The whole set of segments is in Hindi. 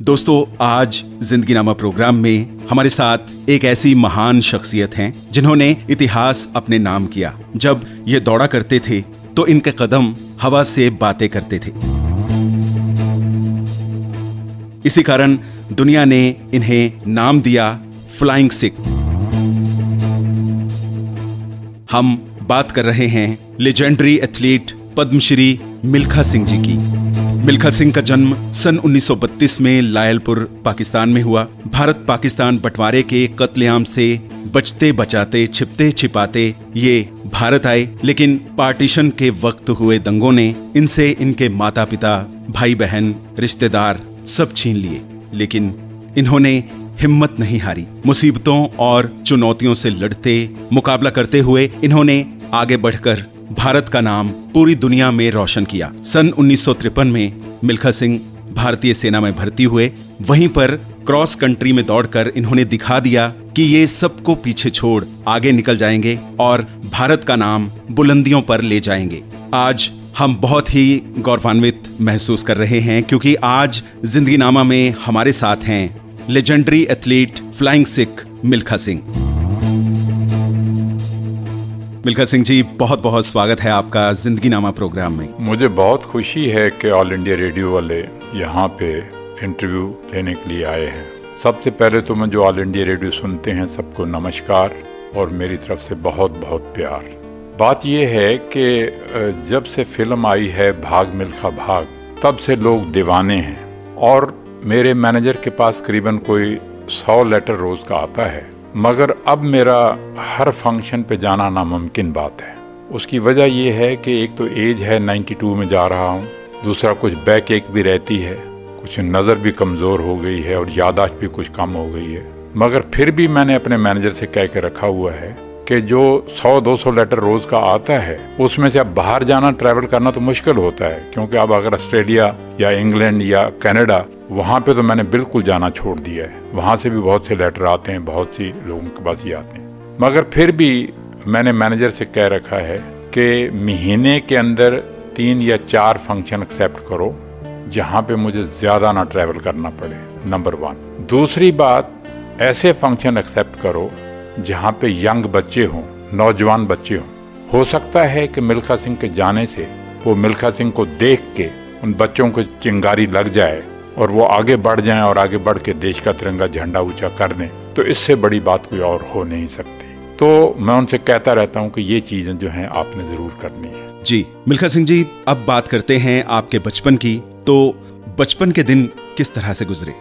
दोस्तों, आज ज़िंदगी नामा प्रोग्राम में हमारे साथ एक ऐसी महान शख्सियत हैं जिन्होंने इतिहास अपने नाम किया। जब ये दौड़ा करते थे तो इनके कदम हवा से बातें करते थे। इसी कारण दुनिया ने इन्हें नाम दिया फ्लाइंग सिख। हम बात कर रहे हैं लेजेंडरी एथलीट पद्मश्री मिल्खा सिंह जी की। मिल्खा सिंह का जन्म सन 1932 में लायलपुर, पाकिस्तान में हुआ। भारत पाकिस्तान बंटवारे के कत्लेआम से बचते बचाते छिपते छिपाते ये भारत आए। लेकिन पार्टीशन के वक्त हुए दंगों ने इनसे इनके माता पिता, भाई बहन, रिश्तेदार सब छीन लिए। लेकिन इन्होंने हिम्मत नहीं हारी। मुसीबतों और चुनौतियों से लड़ते, मुकाबला करते हुए इन्होंने आगे बढ़कर भारत का नाम पूरी दुनिया में रोशन किया। सन उन्नीस सौ तिरपन में मिल्खा सिंह भारतीय सेना में भर्ती हुए। वहीं पर क्रॉस कंट्री में दौड़कर इन्होंने दिखा दिया कि ये सबको पीछे छोड़ आगे निकल जाएँगे और भारत का नाम बुलंदियों पर ले जाएँगे। आज हम बहुत ही गौरवान्वित महसूस कर रहे हैं क्योंकि आज ज़िंदगी नामा में हमारे साथ हैं legendary athlete flying Sikh Milkha Singh Milkha Singh ji बहुत बहुत स्वागत है आपका ज़िंदगी नामा प्रोग्राम में। मुझे बहुत खुशी है कि ऑल इंडिया रेडियो वाले यहाँ पे इंटरव्यू लेने के लिए आए हैं। सबसे पहले तो मैं जो ऑल इंडिया रेडियो सुनते हैं, सबको नमस्कार और मेरी तरफ़ से बहुत बहुत प्यार। बात यह है कि जब से फ़िल्म आई है भाग मिल्खा भाग, तब से लोग दीवाने हैं और मेरे मैनेजर के पास करीबन कोई सौ लेटर रोज का आता है, मगर अब मेरा हर फ़ंक्शन पे जाना नामुमकिन बात है। उसकी वजह यह है कि एक तो एज है 92 में जा रहा हूँ, दूसरा कुछ बैक एक भी रहती है, कुछ नज़र भी कमज़ोर हो गई है और यादाश्त भी कुछ कम हो गई है। मगर फिर भी मैंने अपने मैनेजर से कह के रखा हुआ है कि जो 100-200 लेटर रोज का आता है, उसमें से अब बाहर जाना ट्रैवल करना तो मुश्किल होता है, क्योंकि अब अगर ऑस्ट्रेलिया या इंग्लैंड या कनाडा वहाँ पे तो मैंने बिल्कुल जाना छोड़ दिया है। वहाँ से भी बहुत से लेटर आते हैं, बहुत सी लोगों के पास ही आते हैं। मगर फिर भी मैंने मैनेजर से कह रखा है कि महीने के अंदर तीन या चार फ़ंक्शन एक्सेप्ट करो, जहाँ पे मुझे ज़्यादा ना ट्रैवल करना पड़े नंबर वन दूसरी बात, ऐसे फ़ंक्शन एक्सेप्ट करो जहाँ पे यंग बच्चे हों, नौजवान बच्चे हों। हो सकता है कि मिल्खा सिंह के जाने से वो मिल्खा सिंह को देख के उन बच्चों को चिंगारी लग जाए और वो आगे बढ़ जाएँ और आगे बढ़ के देश का तिरंगा झंडा ऊँचा कर दें तो इससे बड़ी बात कोई और हो नहीं सकती। तो मैं उनसे कहता रहता हूँ कि ये चीज़ें जो हैं आपने ज़रूर करनी है। जी, मिल्खा सिंह जी, अब बात करते हैं आपके बचपन की। तो बचपन के दिन किस तरह से गुजरे?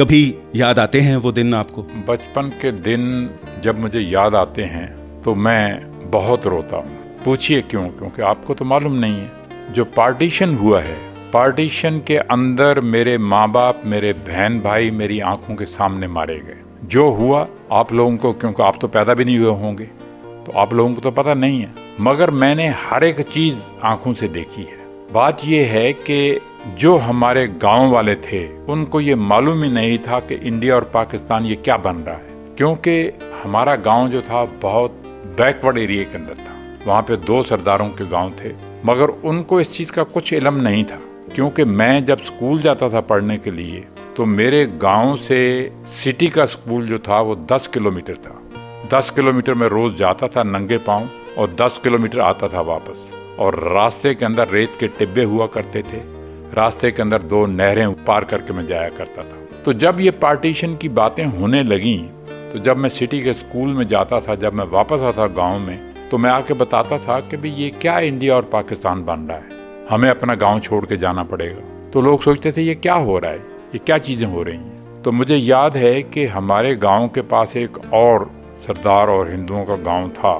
कभी याद आते हैं वो दिन आपको? बचपन के दिन जब मुझे याद आते हैं तो मैं बहुत रोता हूँ। पूछिए क्यों? क्योंकि आपको तो मालूम नहीं है। जो पार्टीशन हुआ है, पार्टीशन के अंदर मेरे माँ बाप मेरे बहन भाई मेरी आँखों के सामने मारे गए। जो हुआ, आप लोगों को, क्योंकि आप तो पैदा भी नहीं हुए होंगे तो आप लोगों को तो पता नहीं है। मगर मैंने हर एक चीज़ आँखों से देखी है। बात यह है कि जो हमारे गाँव वाले थे, उनको ये मालूम ही नहीं था कि इंडिया और पाकिस्तान ये क्या बन रहा है। क्योंकि हमारा गाँव जो था, बहुत बैकवर्ड एरिया के अंदर था। वहाँ पे दो सरदारों के गाँव थे, मगर उनको इस चीज़ का कुछ इलम नहीं था। क्योंकि मैं जब स्कूल जाता था पढ़ने के लिए तो मेरे गाँव से सिटी का स्कूल जो था, वो दस किलोमीटर था। दस किलोमीटर में रोज़ जाता था नंगे पाँव, और दस किलोमीटर आता था वापस। और रास्ते के अंदर रेत के टिब्बे हुआ करते थे। रास्ते के अंदर दो नहरें पार करके मैं जाया करता था। तो जब ये पार्टीशन की बातें होने लगी तो जब मैं सिटी के स्कूल में जाता था, जब मैं वापस आता गाँव में तो मैं आके बताता था कि भाई ये क्या इंडिया और पाकिस्तान बन रहा है। हमें अपना गाँव छोड़ के जाना पड़ेगा। तो लोग सोचते थे, ये क्या हो रहा है? ये क्या चीज़ें हो रही हैं? तो मुझे याद है कि हमारे गाँव के पास एक और सरदार और हिंदुओं का गाँव था।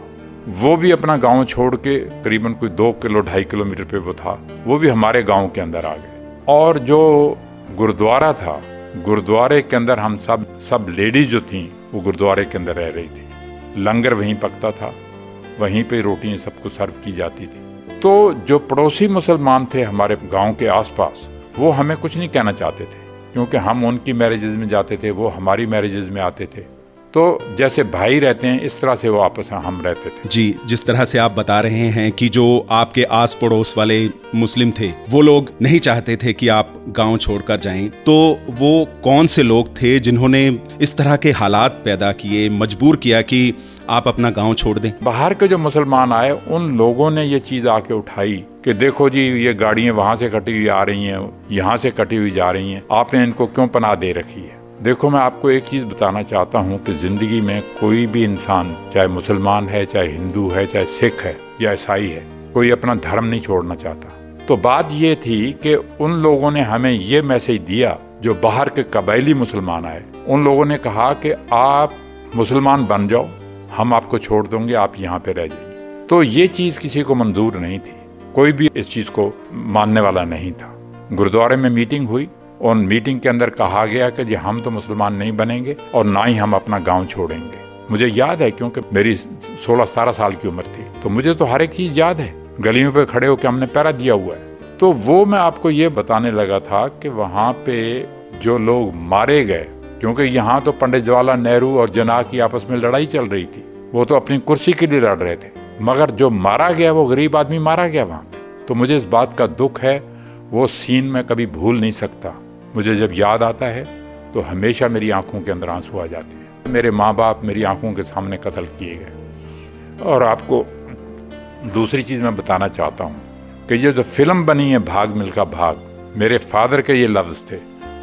वो भी अपना गाँव छोड़ के करीबन कोई दो किलो, ढाई किलोमीटर पे वो था। वो भी हमारे गाँव के अंदर आ गए। और जो गुरुद्वारा था, गुरुद्वारे के अंदर हम सब सब लेडीज़ जो थी, वो गुरुद्वारे के अंदर रह रही थी। लंगर वहीं पकता था। वहीं पे रोटियाँ सबको सर्व की जाती थी। तो जो पड़ोसी मुसलमान थे हमारे गाँव के आसपास, वो हमें कुछ नहीं कहना चाहते थे। क्योंकि हम उनकी मैरिजेज में जाते थे, वो हमारी मैरिजेज में आते थे। तो जैसे भाई रहते हैं इस तरह से वो आपस में हम रहते थे। जी जिस तरह से आप बता रहे हैं कि जो आपके आस पड़ोस वाले मुस्लिम थे वो लोग नहीं चाहते थे कि आप गाँव छोड़कर जाएँ। तो वो कौन से लोग थे जिन्होंने इस तरह के हालात पैदा किए मजबूर किया कि आप अपना गाँव छोड़ दें? बाहर के जो मुसलमान आए उन लोगों ने ये चीज़ आके उठाई कि देखो जी ये गाड़ियाँ वहाँ से कटी हुई आ रही हैं यहाँ से कटी हुई जा रही हैं आपने इनको क्यों पनाह दे रखी है? देखो, मैं आपको एक चीज़ बताना चाहता हूँ कि ज़िंदगी में कोई भी इंसान, चाहे मुसलमान है, चाहे हिंदू है, चाहे सिख है, या ईसाई है, कोई अपना धर्म नहीं छोड़ना चाहता। तो बात ये थी कि उन लोगों ने हमें ये मैसेज दिया, जो बाहर के कबायली मुसलमान आए। उन लोगों ने कहा कि आप मुसलमान बन जाओ, हम आपको छोड़ देंगे, आप यहाँ पे रह जाइए। तो ये चीज़ किसी को मंजूर नहीं थी। कोई भी इस चीज़ को मानने वाला नहीं था। गुरुद्वारे में मीटिंग हुई और मीटिंग के अंदर कहा गया कि जी, हम तो मुसलमान नहीं बनेंगे और ना ही हम अपना गाँव छोड़ेंगे। मुझे याद है क्योंकि मेरी 16 सतारह साल की उम्र थी तो मुझे तो हर एक चीज़ याद है। गलियों पे खड़े होकर हमने पैरा दिया हुआ है। तो वो मैं आपको ये बताने लगा था कि वहाँ पे जो लोग मारे गए, क्योंकि यहाँ तो पंडित जवाहरलाल नेहरू और जना की आपस में लड़ाई चल रही थी, वो तो अपनी कुर्सी के लिए लड़ रहे थे। मगर जो मारा गया, वो गरीब आदमी मारा गया वहाँ तो मुझे इस बात का दुख है, वो सीन मैं कभी भूल नहीं सकता। मुझे जब याद आता है तो हमेशा मेरी आँखों के अंदर आँसू आ जाते हैं। मेरे माँ बाप मेरी आँखों के सामने कत्ल किए गए। और आपको दूसरी चीज़ मैं बताना चाहता हूँ कि ये जो फ़िल्म बनी है, भाग मिल्खा भाग, मेरे फादर के ये लफ्ज़ थे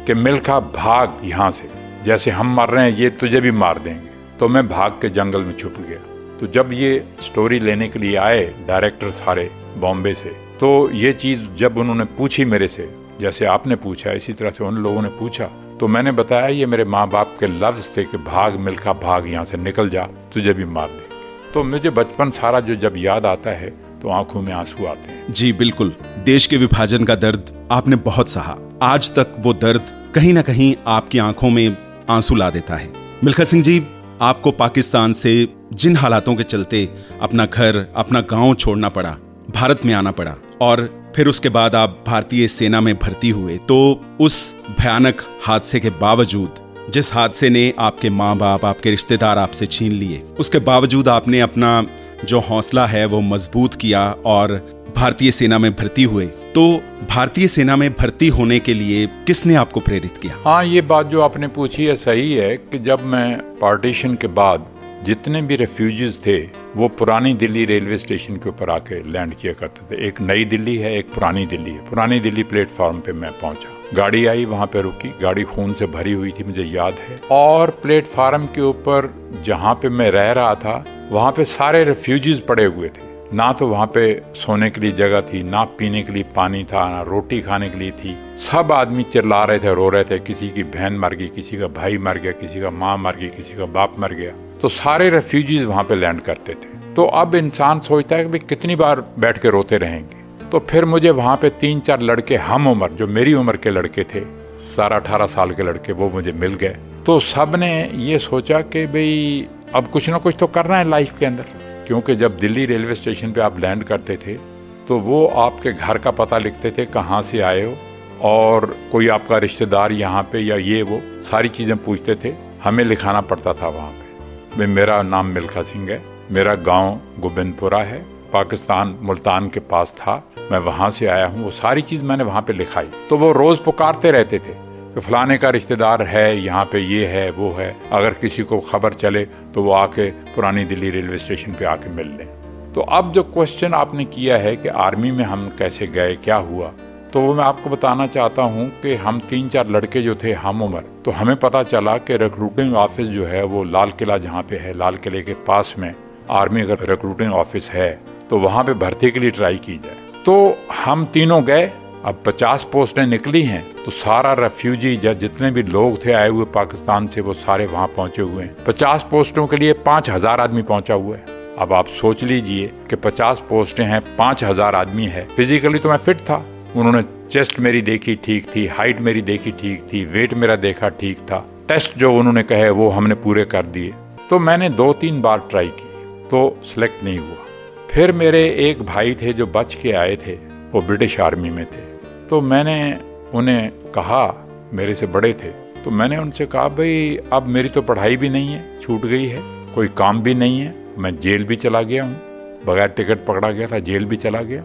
कि मिल्खा भाग यहाँ से, जैसे हम मर रहे हैं, ये तुझे भी मार देंगे। तो मैं भाग के जंगल में छुप गया। तो जब ये स्टोरी लेने के लिए आए डायरेक्टर सारे बॉम्बे से तो ये चीज़ जब उन्होंने पूछी मेरे से जैसे आपने पूछा, इसी तरह से उन लोगों ने पूछा तो मैंने बताया, ये मेरे माँ बाप के लफ्ज थे कि भाग मिल्खा भाग यहाँ से निकल जा, तुझे भी मार दे। तो मुझे बचपन सारा जो जब याद आता है तो आँखों में आँसू आते हैं। जी, बिल्कुल। देश के विभाजन का दर्द आपने बहुत सहा। आज तक वो दर्द कहीं ना कहीं आपकी आँखों में आँसू ला देता है। मिल्खा सिंह जी, आपको पाकिस्तान से जिन हालातों के चलते अपना घर, अपना गाँव छोड़ना पड़ा, भारत में आना पड़ा, और फिर उसके बाद आप भारतीय सेना में भर्ती हुए तो उस भयानक हादसे के बावजूद, जिस हादसे ने आपके माँ बाप आपके रिश्तेदार आपसे छीन लिए, उसके बावजूद आपने अपना जो हौसला है, वो मज़बूत किया और भारतीय सेना में भर्ती हुए तो भारतीय सेना में भर्ती होने के लिए किसने आपको प्रेरित किया? हाँ ये बात जो आपने पूछी है सही है कि जब मैं पार्टीशन के बाद जितने भी रेफ्यूजीज थे, वो पुरानी दिल्ली रेलवे स्टेशन के ऊपर आके लैंड किया करते थे। एक नई दिल्ली है, एक पुरानी दिल्ली है। पुरानी दिल्ली प्लेटफॉर्म पे मैं पहुँचा। गाड़ी आई, वहाँ पे रुकी। गाड़ी खून से भरी हुई थी, मुझे याद है। और प्लेटफॉर्म के ऊपर जहाँ पे मैं रह रहा था, वहाँ पे सारे रेफ्यूजीज पड़े हुए थे। ना तो वहाँ पे सोने के लिए जगह थी, ना पीने के लिए पानी था, ना रोटी खाने के लिए थी। सब आदमी चिल्ला रहे थे, रो रहे थे। किसी की बहन मर गई, किसी का भाई मर गया, किसी का माँ मर गई, किसी का बाप मर गया। तो सारे रेफ्यूजीज वहाँ पे लैंड करते थे। तो अब इंसान सोचता है कि भाई कितनी बार बैठ के रोते रहेंगे। तो फिर मुझे वहाँ पे तीन चार लड़के, हम उम्र, जो मेरी उम्र के लड़के थे, सारा अठारह साल के लड़के, वो मुझे मिल गए। तो सबने ये सोचा कि भाई अब कुछ ना कुछ तो करना है लाइफ के अंदर। क्योंकि जब दिल्ली रेलवे स्टेशन पे आप लैंड करते थे तो वो आपके घर का पता लिखते थे कहाँ से आए हो, और कोई आपका रिश्तेदार यहाँ पे या ये वो, सारी चीज़ें पूछते थे। हमें लिखाना पड़ता था वहाँ पे। में मेरा नाम मिल्खा सिंह है। मेरा गाँव गोबिंदपुरा है। पाकिस्तान मुल्तान के पास था। मैं वहाँ से आया हूँ। वो सारी चीज़ मैंने वहाँ पे लिखाई। तो वो रोज पुकारते रहते थे कि फलाने का रिश्तेदार है, यहाँ पे ये है, वो है। अगर किसी को खबर चले तो वो आके पुरानी दिल्ली रेलवे स्टेशन पे आके मिल लें। तो अब जो क्वेश्चन आपने किया है कि आर्मी में हम कैसे गए, क्या हुआ तो वो मैं आपको बताना चाहता हूँ कि हम तीन चार लड़के जो थे हम उम्र तो हमें पता चला कि रिक्रूटिंग ऑफ़िस जो है वो लाल किला जहाँ पे है, लाल किले के पास में आर्मी अगर रिक्रूटिंग ऑफ़िस है तो वहाँ पे भर्ती के लिए ट्राई की जाए। तो हम तीनों गए, अब पचास पोस्टें निकली हैं तो सारा रेफ्यूजी या जितने भी लोग थे आए हुए पाकिस्तान से, वो सारे वहाँ पहुँचे हुए हैं। पचास पोस्टों के लिए पाँच हज़ार आदमी पहुँचा हुआ है। अब आप सोच लीजिए कि पचास पोस्टें हैं, पाँच हज़ार आदमी है। फिजिकली तो मैं फिट था उन्होंने चेस्ट मेरी देखी ठीक थी, हाइट मेरी देखी ठीक थी, वेट मेरा देखा ठीक था। टेस्ट जो उन्होंने कहे वो हमने पूरे कर दिए। तो मैंने दो तीन बार ट्राई की तो सिलेक्ट नहीं हुआ। फिर मेरे एक भाई थे जो बच के आए थे, वो ब्रिटिश आर्मी में थे। तो मैंने उन्हें कहा, मेरे से बड़े थे तो मैंने उनसे कहा, भाई, अब मेरी तो पढ़ाई भी नहीं है, छूट गई है, कोई काम भी नहीं है, मैं जेल भी चला गया हूँ, बगैर टिकट पकड़ा गया था, जेल भी चला गया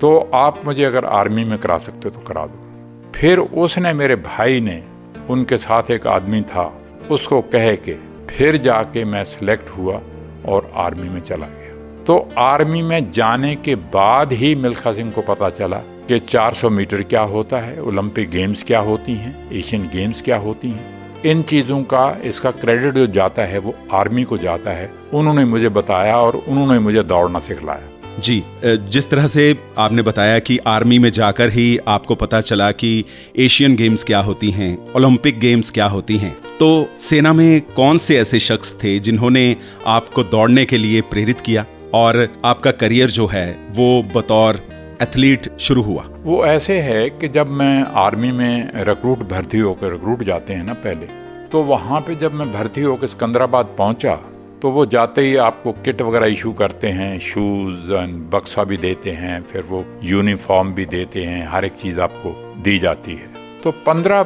तो आप मुझे अगर आर्मी में करा सकते हो तो करा दो। फिर उसने मेरे भाई ने, उनके साथ एक आदमी था, उसको कह के फिर जाके मैं सिलेक्ट हुआ और आर्मी में चला गया। तो आर्मी में जाने के बाद ही मिल्खा सिंह को पता चला कि 400 मीटर क्या होता है, ओलंपिक गेम्स क्या होती हैं, एशियन गेम्स क्या होती हैं। इन चीज़ों का इसका क्रेडिट जो जाता है, वो आर्मी को जाता है। उन्होंने मुझे बताया और उन्होंने मुझे दौड़ना सिखलाया। जी जिस तरह से आपने बताया कि आर्मी में जाकर ही आपको पता चला कि एशियन गेम्स क्या होती हैं, ओलंपिक गेम्स क्या होती हैं तो सेना में कौन से ऐसे शख्स थे जिन्होंने आपको दौड़ने के लिए प्रेरित किया? और आपका करियर जो है, वो बतौर एथलीट शुरू हुआ। वो ऐसे है कि जब मैं आर्मी में रिक्रूट भर्ती होकर रिक्रूट जाते हैं ना पहले तो वहाँ पे जब मैं भर्ती होकर सिकंदराबाद पहुँचा तो वो जाते ही आपको किट वगैरह इशू करते हैं शूज़ एंड बक्सा भी देते हैं, फिर वो यूनिफॉर्म भी देते हैं, हर एक चीज़ आपको दी जाती है। तो पंद्रह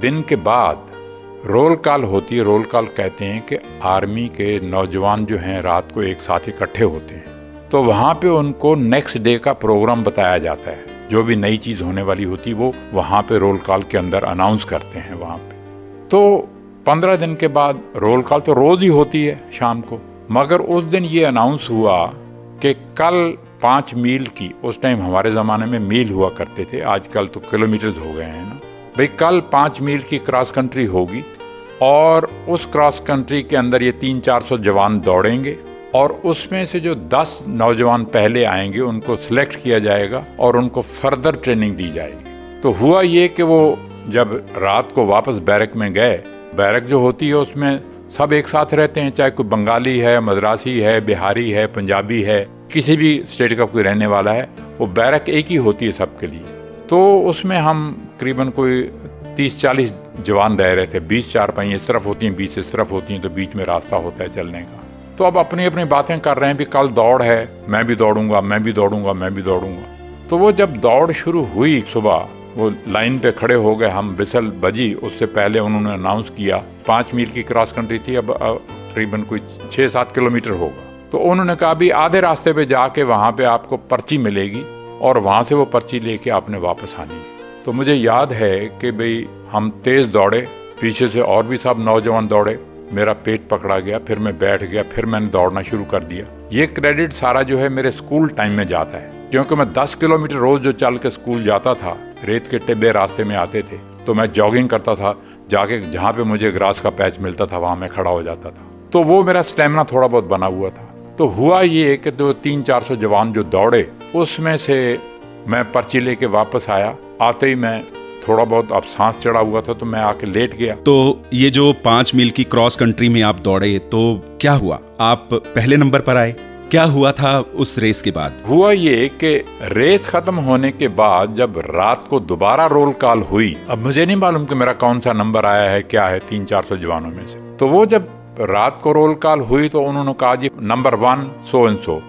दिन के बाद रोल कॉल होती है, रोल कॉल कहते हैं कि आर्मी के नौजवान जो हैं रात को एक साथ इकट्ठे होते हैं। तो वहाँ पे उनको नेक्स्ट डे का प्रोग्राम बताया जाता है। जो भी नई चीज़ होने वाली होती वो वहाँ पे रोल कॉल के अंदर अनाउंस करते हैं वहाँ पे। तो पंद्रह दिन के बाद रोल कॉल तो रोज ही होती है शाम को। मगर उस दिन ये अनाउंस हुआ कि कल पाँच मील की, उस टाइम हमारे ज़माने में मील हुआ करते थे, आजकल तो किलोमीटर्स हो गए हैं ना। भाई, कल पाँच मील की क्रॉस कंट्री होगी और उस क्रॉस कंट्री के अंदर ये तीन चार सौ जवान दौड़ेंगे और उसमें से जो दस नौजवान पहले आएँगे, उनको सिलेक्ट किया जाएगा और उनको फर्दर ट्रेनिंग दी जाएगी। तो हुआ ये कि वो जब रात को वापस बैरक में गए बैरक जो होती है उसमें सब एक साथ रहते हैं, चाहे कोई बंगाली है, मद्रासी है, बिहारी है, पंजाबी है, किसी भी स्टेट का कोई रहने वाला है, वो बैरक एक ही होती है सबके लिए। तो उसमें हम करीबन कोई तीस चालीस जवान रह रहे थे, बीस चार पाई इस तरफ़ होती हैं, बीस इस तरफ़ होती हैं तो बीच में रास्ता होता है चलने का। तो अब अपनी अपनी बातें कर रहे हैं भी कल दौड़ है, मैं भी दौड़ूँगा, मैं भी दौड़ूँगा, मैं भी दौड़ूँगा। तो वो जब दौड़ शुरू हुई सुबह वो लाइन पे खड़े हो गए, हम बिसल बजी। उससे पहले उन्होंने अनाउंस किया, पाँच मील की क्रॉस कंट्री थी, अब तकरीबन कोई छः सात किलोमीटर होगा। तो उन्होंने कहा भी आधे रास्ते पे जाके वहाँ पे आपको पर्ची मिलेगी और वहाँ से वो पर्ची लेके आपने वापस आनी है। तो मुझे याद है कि भाई, हम तेज़ दौड़े, पीछे से और भी सब नौजवान दौड़े, मेरा पेट पकड़ा गया, फिर मैं बैठ गया, फिर मैंने दौड़ना शुरू कर दिया। ये क्रेडिट सारा जो है मेरे स्कूल टाइम में जाता है। क्योंकि मैं 10 किलोमीटर रोज जो चल के स्कूल जाता था, रेत के टिब्बे रास्ते में आते थे तो मैं जॉगिंग करता था, जाके जहाँ पे मुझे ग्रास का पैच मिलता था, वहाँ मैं खड़ा हो जाता था। तो वो मेरा स्टेमिना थोड़ा बहुत बना हुआ था। तो हुआ ये कि दो तीन चार सौ जवान जो दौड़े, उसमें से मैं पर्ची लेके वापस आया। आते ही मैं थोड़ा बहुत अब सांस चढ़ा हुआ था तो मैं आके लेट गया। तो ये जो पाँच मील की क्रॉस कंट्री में आप दौड़े तो क्या हुआ? आप पहले नंबर पर आए? क्या हुआ था उस रेस के बाद? हुआ ये कि रेस खत्म होने के बाद जब रात को दोबारा रोल कॉल हुई, अब मुझे नहीं मालूम कि मेरा कौन सा नंबर आया है, क्या है तीन चार सौ जवानों में से। तो वो जब रात को रोल कॉल हुई तो उन्होंने कहा, जी, number one, so and so,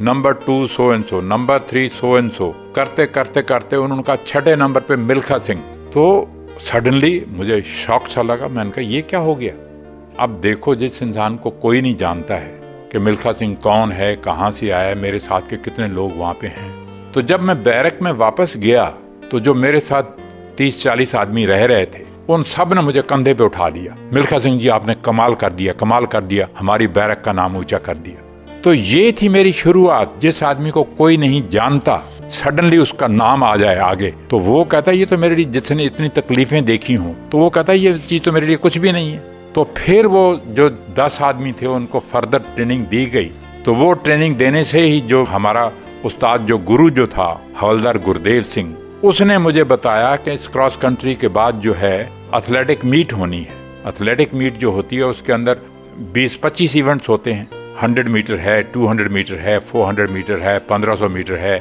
number two, so and so, number three, so and so. करते करते करते उन्होंने कहा, छठे नंबर पे मिल्खा सिंह। तो सडनली मुझे शौक सा लगा, मैंने कहा, ये क्या हो गया? अब देखो, जिस इंसान को कोई नहीं जानता है कि मिल्खा सिंह कौन है, कहाँ से आया मेरे साथ के कितने लोग वहाँ पे हैं। तो जब मैं बैरक में वापस गया तो जो मेरे साथ तीस चालीस आदमी रह रहे थे, उन सबने मुझे कंधे पे उठा लिया। मिल्खा सिंह जी, आपने कमाल कर दिया, कमाल कर दिया, हमारी बैरक का नाम ऊँचा कर दिया। तो ये थी मेरी शुरुआत। जिस आदमी को कोई नहीं जानता, सडनली उसका नाम आ जाए आगे। तो वो कहता है, ये तो मेरे लिए जिसने इतनी तकलीफें देखी हूँ तो वो कहता है, ये चीज़ तो मेरे लिए कुछ भी नहीं है। तो फिर वो जो दस आदमी थे, उनको फर्दर ट्रेनिंग दी गई। तो वो ट्रेनिंग देने से ही जो हमारा उस्ताद, जो गुरु जो था, हवलदार गुरदेव सिंह, उसने मुझे बताया कि इस क्रॉस कंट्री के बाद जो है एथलेटिक मीट होनी है। एथलेटिक मीट जो होती है, उसके अंदर 20-25 इवेंट्स होते हैं। हंड्रेड मीटर है टू हंड्रेड मीटर है फोर हंड्रेड मीटर है, पंद्रह सौ मीटर है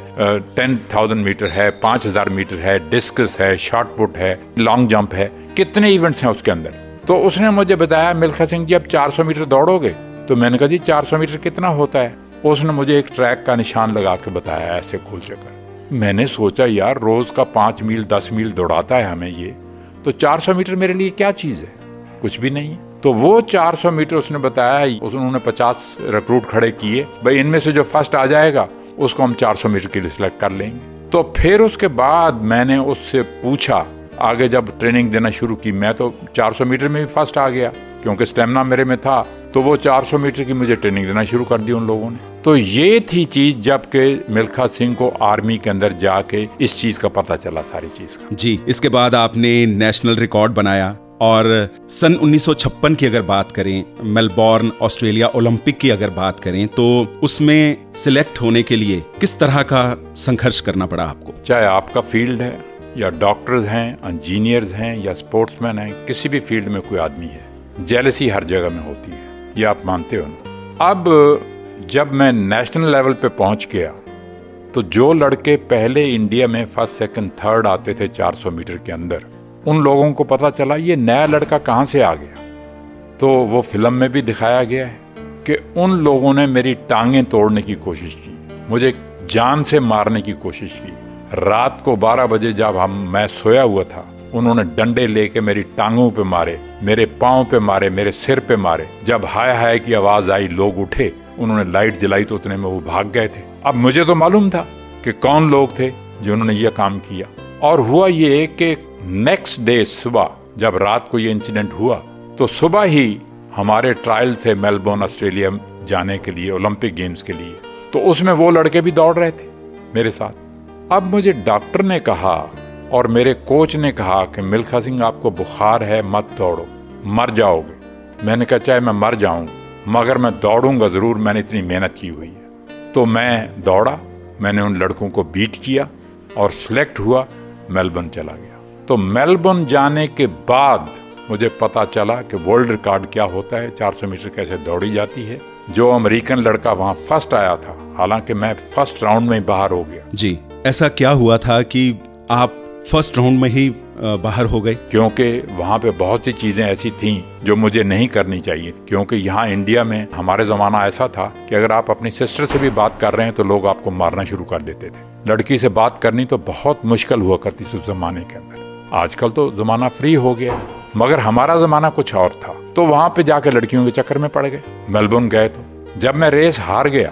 टेन थाउज़ेंड मीटर है, पाँच हज़ार मीटर है डिस्कस है शॉर्ट पुट है लॉन्ग जंप है। कितने इवेंट्स हैं उसके अंदर? तो उसने मुझे बताया, मिल्खा सिंह जी, अब 400 मीटर दौड़ोगे? तो मैंने कहा, जी 400 मीटर कितना होता है? उसने मुझे एक ट्रैक का निशान लगा के बताया, ऐसे खोल चक्कर। मैंने सोचा, यार, रोज का पाँच मील, दस मील दौड़ाता है हमें ये। तो 400 मीटर मेरे लिए क्या चीज़ है? कुछ भी नहीं। है तो वो 400 मीटर उसने बताया, उन्होंने 50 रिक्रूट खड़े किए। भाई, इनमें से जो फ़र्स्ट आ जाएगा, उसको हम 400 मीटर के लिए सिलेक्ट कर लेंगे। तो फिर उसके बाद मैंने उससे पूछा आगे जब ट्रेनिंग देना शुरू की मैं तो 400 मीटर में भी फ़र्स्ट आ गया क्योंकि स्टेमिना मेरे में था तो वो 400 मीटर की मुझे ट्रेनिंग देना शुरू कर दी उन लोगों ने। तो ये थी चीज़ जबकि मिल्खा सिंह को आर्मी के अंदर जाके इस चीज़ का पता चला सारी चीज़ का। जी इसके बाद आपने नेशनल रिकॉर्ड बनाया और सन 1956 की अगर बात करें मेलबॉर्न ऑस्ट्रेलिया ओलंपिक की अगर बात करें तो उसमें सिलेक्ट होने के लिए किस तरह का संघर्ष करना पड़ा आपको? चाहे आपका फ़ील्ड है या डॉक्टर्स हैं, इंजीनियर्स हैं, या स्पोर्ट्समैन हैं, किसी भी फ़ील्ड में कोई आदमी है, जेलसी हर जगह में होती है, ये आप मानते हो ना? अब, जब मैं नेशनल लेवल पे पहुँच गया तो जो लड़के पहले इंडिया में फ़र्स्ट, सेकंड, थर्ड आते थे 400 मीटर के अंदर, उन लोगों को पता चला ये नया लड़का कहाँ से आ गया। तो वो फ़िल्म में भी दिखाया गया है कि उन लोगों ने मेरी टांगें तोड़ने की कोशिश की, मुझे जान से मारने की कोशिश की। रात को 12 बजे जब हम, मैं सोया हुआ था, उन्होंने डंडे लेके मेरी टांगों पे मारे, मेरे पाँव पे मारे, मेरे सिर पे मारे। जब हाय हाय की आवाज़ आई, लोग उठे, उन्होंने लाइट जलाई तो उतने में वो भाग गए थे। अब मुझे तो मालूम था कि कौन लोग थे जिन्होंने ये काम किया। और हुआ ये कि नेक्स्ट डे सुबह, जब रात को ये इंसिडेंट हुआ तो सुबह ही हमारे ट्रायल थे मेलबोर्न, ऑस्ट्रेलिया जाने के लिए, ओलंपिक गेम्स के लिए। तो उसमें वो लड़के भी दौड़ रहे थे मेरे साथ। अब मुझे डॉक्टर ने कहा और मेरे कोच ने कहा कि मिल्खा सिंह, आपको बुखार है, मत दौड़ो। मर जाओगे। मैंने कहा, चाहे मैं मर जाऊँ, मगर मैं दौड़ूँगा ज़रूर, मैंने इतनी मेहनत की हुई है। तो मैं दौड़ा, मैंने उन लड़कों को बीट किया और सिलेक्ट हुआ, मेलबर्न चला गया। तो मेलबर्न जाने के बाद मुझे पता चला कि वर्ल्ड रिकॉर्ड क्या होता है 400 मीटर कैसे दौड़ी जाती है। जो अमेरिकन लड़का वहाँ फ़र्स्ट आया था, हालाँकि मैं फ़र्स्ट राउंड में बाहर हो गया। जी। ऐसा क्या हुआ था कि आप फ़र्स्ट राउंड में ही बाहर हो गए? क्योंकि वहाँ पे बहुत सी चीज़ें ऐसी थीं जो मुझे नहीं करनी चाहिए। क्योंकि यहाँ इंडिया में हमारे जमाना ऐसा था कि अगर आप अपनी सिस्टर से भी बात कर रहे हैं तो लोग आपको मारना शुरू कर देते थे। लड़की से बात करनी तो बहुत मुश्किल हुआ करती थी उस जमाने के अंदर। आजकल तो जमाना फ्री हो गया मगर हमारा जमाना कुछ और था। तो वहाँ पे जाकर लड़कियों के चक्कर में पड़ गए। मेलबोर्न गए तो। जब मैं रेस हार गया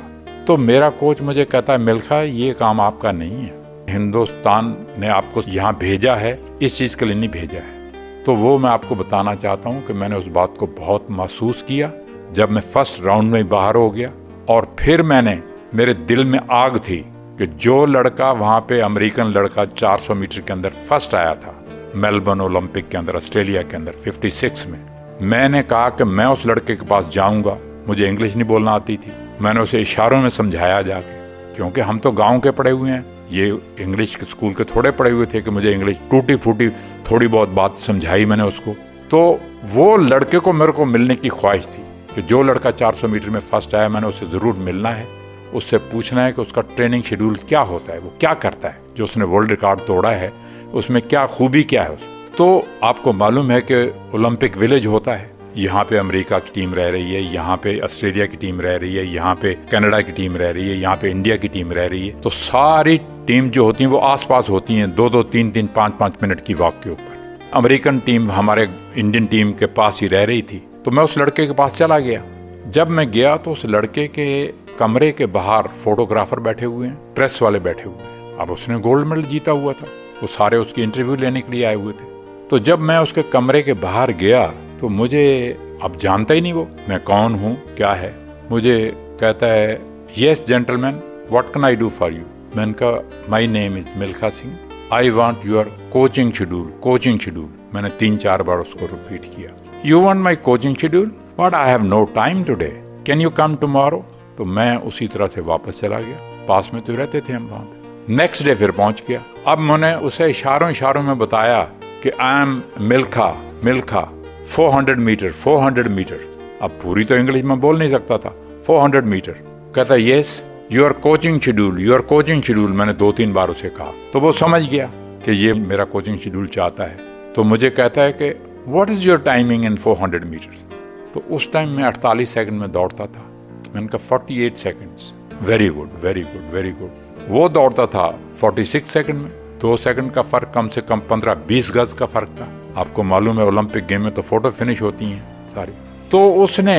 तो मेरा कोच मुझे कहता है, मिल्खा, ये काम आपका नहीं है। हिंदुस्तान ने आपको यहाँ भेजा है, इस चीज़ के लिए नहीं भेजा है। तो वो मैं आपको बताना चाहता हूँ कि मैंने उस बात को बहुत महसूस किया, जब मैं फ़र्स्ट राउंड में बाहर हो गया, और फिर मैंने, मेरे दिल में आग थी कि जो लड़का वहाँ पे अमेरिकन लड़का 400 मीटर के अंदर फ़र्स्ट आया था, मेलबर्न ओलंपिक के अंदर, ऑस्ट्रेलिया के अंदर 56 में, मैंने कहा कि मैं उस लड़के के पास जाऊँगा, मुझे इंग्लिश नहीं बोलना आती थी। मैंने उसे इशारों में समझाया जाके, क्योंकि हम तो गाँव के पढ़े हुए हैं। ये इंग्लिश के स्कूल के थोड़े पढ़े हुए थे कि मुझे इंग्लिश टूटी फूटी थोड़ी बहुत बात समझाई मैंने उसको। तो वो लड़के को मेरे को मिलने की ख्वाहिश थी कि जो लड़का 400 मीटर में फ़र्स्ट आया, मैंने उसे ज़रूर मिलना है। उससे पूछना है कि उसका ट्रेनिंग शेड्यूल क्या होता है, वो क्या करता है, जो उसने वर्ल्ड रिकॉर्ड तोड़ा है, उसमें क्या खूबी क्या है उसमें तो आपको मालूम है कि ओलंपिक विलेज होता है। यहाँ पे अमेरिका की टीम रह रही है, यहाँ पे ऑस्ट्रेलिया की टीम रह रही है, यहाँ पे कनाडा की टीम रह रही है, यहाँ पे इंडिया की टीम रह रही है। तो सारी टीम जो होती है वो आसपास होती हैं, दो दो तीन तीन पाँच पाँच मिनट की वॉक के ऊपर। अमेरिकन टीम हमारे इंडियन टीम के पास ही रह रही थी तो मैं उस लड़के के पास चला गया। जब मैं गया तो उस लड़के के कमरे के बाहर फोटोग्राफर बैठे हुए हैं, प्रेस वाले बैठे हुए हैं। अब उसने गोल्ड मेडल जीता हुआ था, वो सारे उसकी इंटरव्यू लेने के लिए आए हुए थे। तो जब मैं उसके कमरे के बाहर गया तो मुझे अब जानता ही नहीं वो, मैं कौन हूँ, क्या है? मुझे कहता है yes gentleman what can I do for you मैंने कहा my name is Milkha Singh I want your coaching schedule coaching schedule मैंने तीन चार बार उसको रिपीट किया। You want my coaching schedule but I have no time today can you come tomorrow तो मैं उसी तरह से वापस चला गया। पास में तो रहते थे हम वहाँ पे। नेक्स्ट डे फिर पहुँच गया। अब मैंने उसे इशारों इशारों में बताया कि I am Milkha Milkha 400 metre 400 metre. अब पूरी तो इंग्लिश में बोल नहीं सकता था। 400 मीटर। कहता yes your coaching schedule your coaching schedule मैंने दो तीन बार उसे कहा। तो वो समझ गया कि ये मेरा कोचिंग शेड्यूल चाहता है। तो मुझे कहता है कि what is your timing in 400 metre तो उस टाइम मैं 48 सेकंड में दौड़ता था। मैंने कहा 48 seconds very good very good very good वो दौड़ता था 46 सेकंड में। दो सेकंड का फ़र्क कम से कम 15-20 गज का फ़र्क था। आपको मालूम है ओलंपिक गेम में तो फ़ोटो फिनिश होती हैं सारी। तो उसने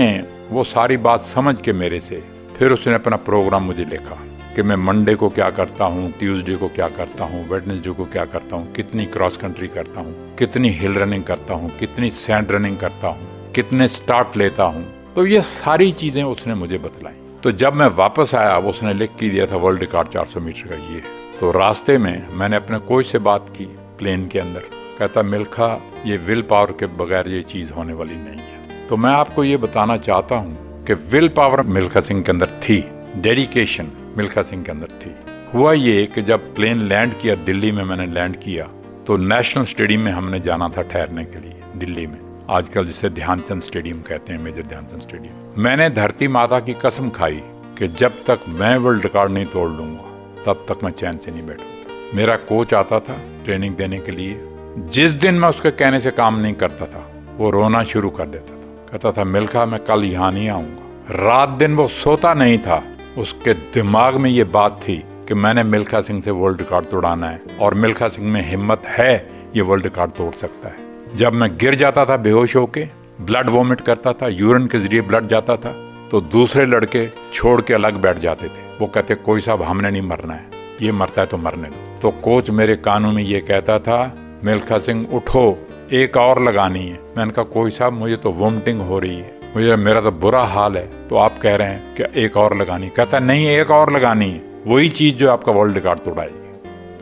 वो सारी बात समझ के मेरे से, फिर उसने अपना प्रोग्राम मुझे लिखा कि मैं मंडे को क्या करता हूँ, ट्यूसडे को क्या करता हूँ, वेडनेसडे को क्या करता हूँ, कितनी क्रॉस कंट्री करता हूँ, कितनी हिल रनिंग करता हूँ, कितनी सैंड रनिंग करता हूँ, कितने स्टार्ट लेता हूँ। तो ये सारी चीज़ें उसने मुझे बतलाई। तो जब मैं वापस आया उसने लिख के दिया था, वर्ल्ड रिकॉर्ड 400 मीटर का ये तो रास्ते में मैंने अपने कोच से बात की प्लेन के अंदर। कहता, मिल्खा, ये विल पावर के बगैर ये चीज़ होने वाली नहीं है। तो मैं आपको ये बताना चाहता हूँ कि विल पावर मिल्खा सिंह के अंदर थी, डेडिकेशन मिल्खा सिंह के अंदर थी। हुआ ये कि जब प्लेन लैंड किया, दिल्ली में मैंने लैंड किया तो नेशनल स्टेडियम में हमने जाना था ठहरने के लिए, दिल्ली में। आजकल जिसे ध्यानचंद स्टेडियम कहते हैं, मेजर ध्यानचंद स्टेडियम। मैंने धरती माता की कसम खाई कि जब तक मैं वर्ल्ड रिकॉर्ड नहीं तोड़ लूँगा तब तक मैं चैन से नहीं बैठूँगा। मेरा कोच आता था ट्रेनिंग देने के लिए जिस दिन मैं उसके कहने से काम नहीं करता था, वो रोना शुरू कर देता था। कहता था, मिल्खा, मैं कल यहाँ नहीं आऊँगा। रात दिन वो सोता नहीं था। उसके दिमाग में ये बात थी कि मैंने मिल्खा सिंह से वर्ल्ड रिकॉर्ड तोड़ाना है और मिल्खा सिंह में हिम्मत है, ये वर्ल्ड रिकॉर्ड तोड़ सकता है। जब मैं गिर जाता था, बेहोश होके ब्लड वॉमिट करता था यूरिन के ज़रिए ब्लड जाता था तो दूसरे लड़के छोड़ के अलग बैठ जाते थे। वो कहते, कोई साहब, हमने नहीं मरना है। ये मरता है तो मरने दो। तो कोच मेरे कानों में ये कहता था मिल्खा सिंह, उठो, एक और लगानी है। मैंने कहा, कोई साहब, मुझे तो वोमिटिंग हो रही है। मुझे, मेरा तो बुरा हाल है। तो आप कह रहे हैं कि एक और लगानी कहता, नहीं, एक और लगानी है। वही चीज़ जो आपका वर्ल्ड रिकॉर्ड तोड़ाएगी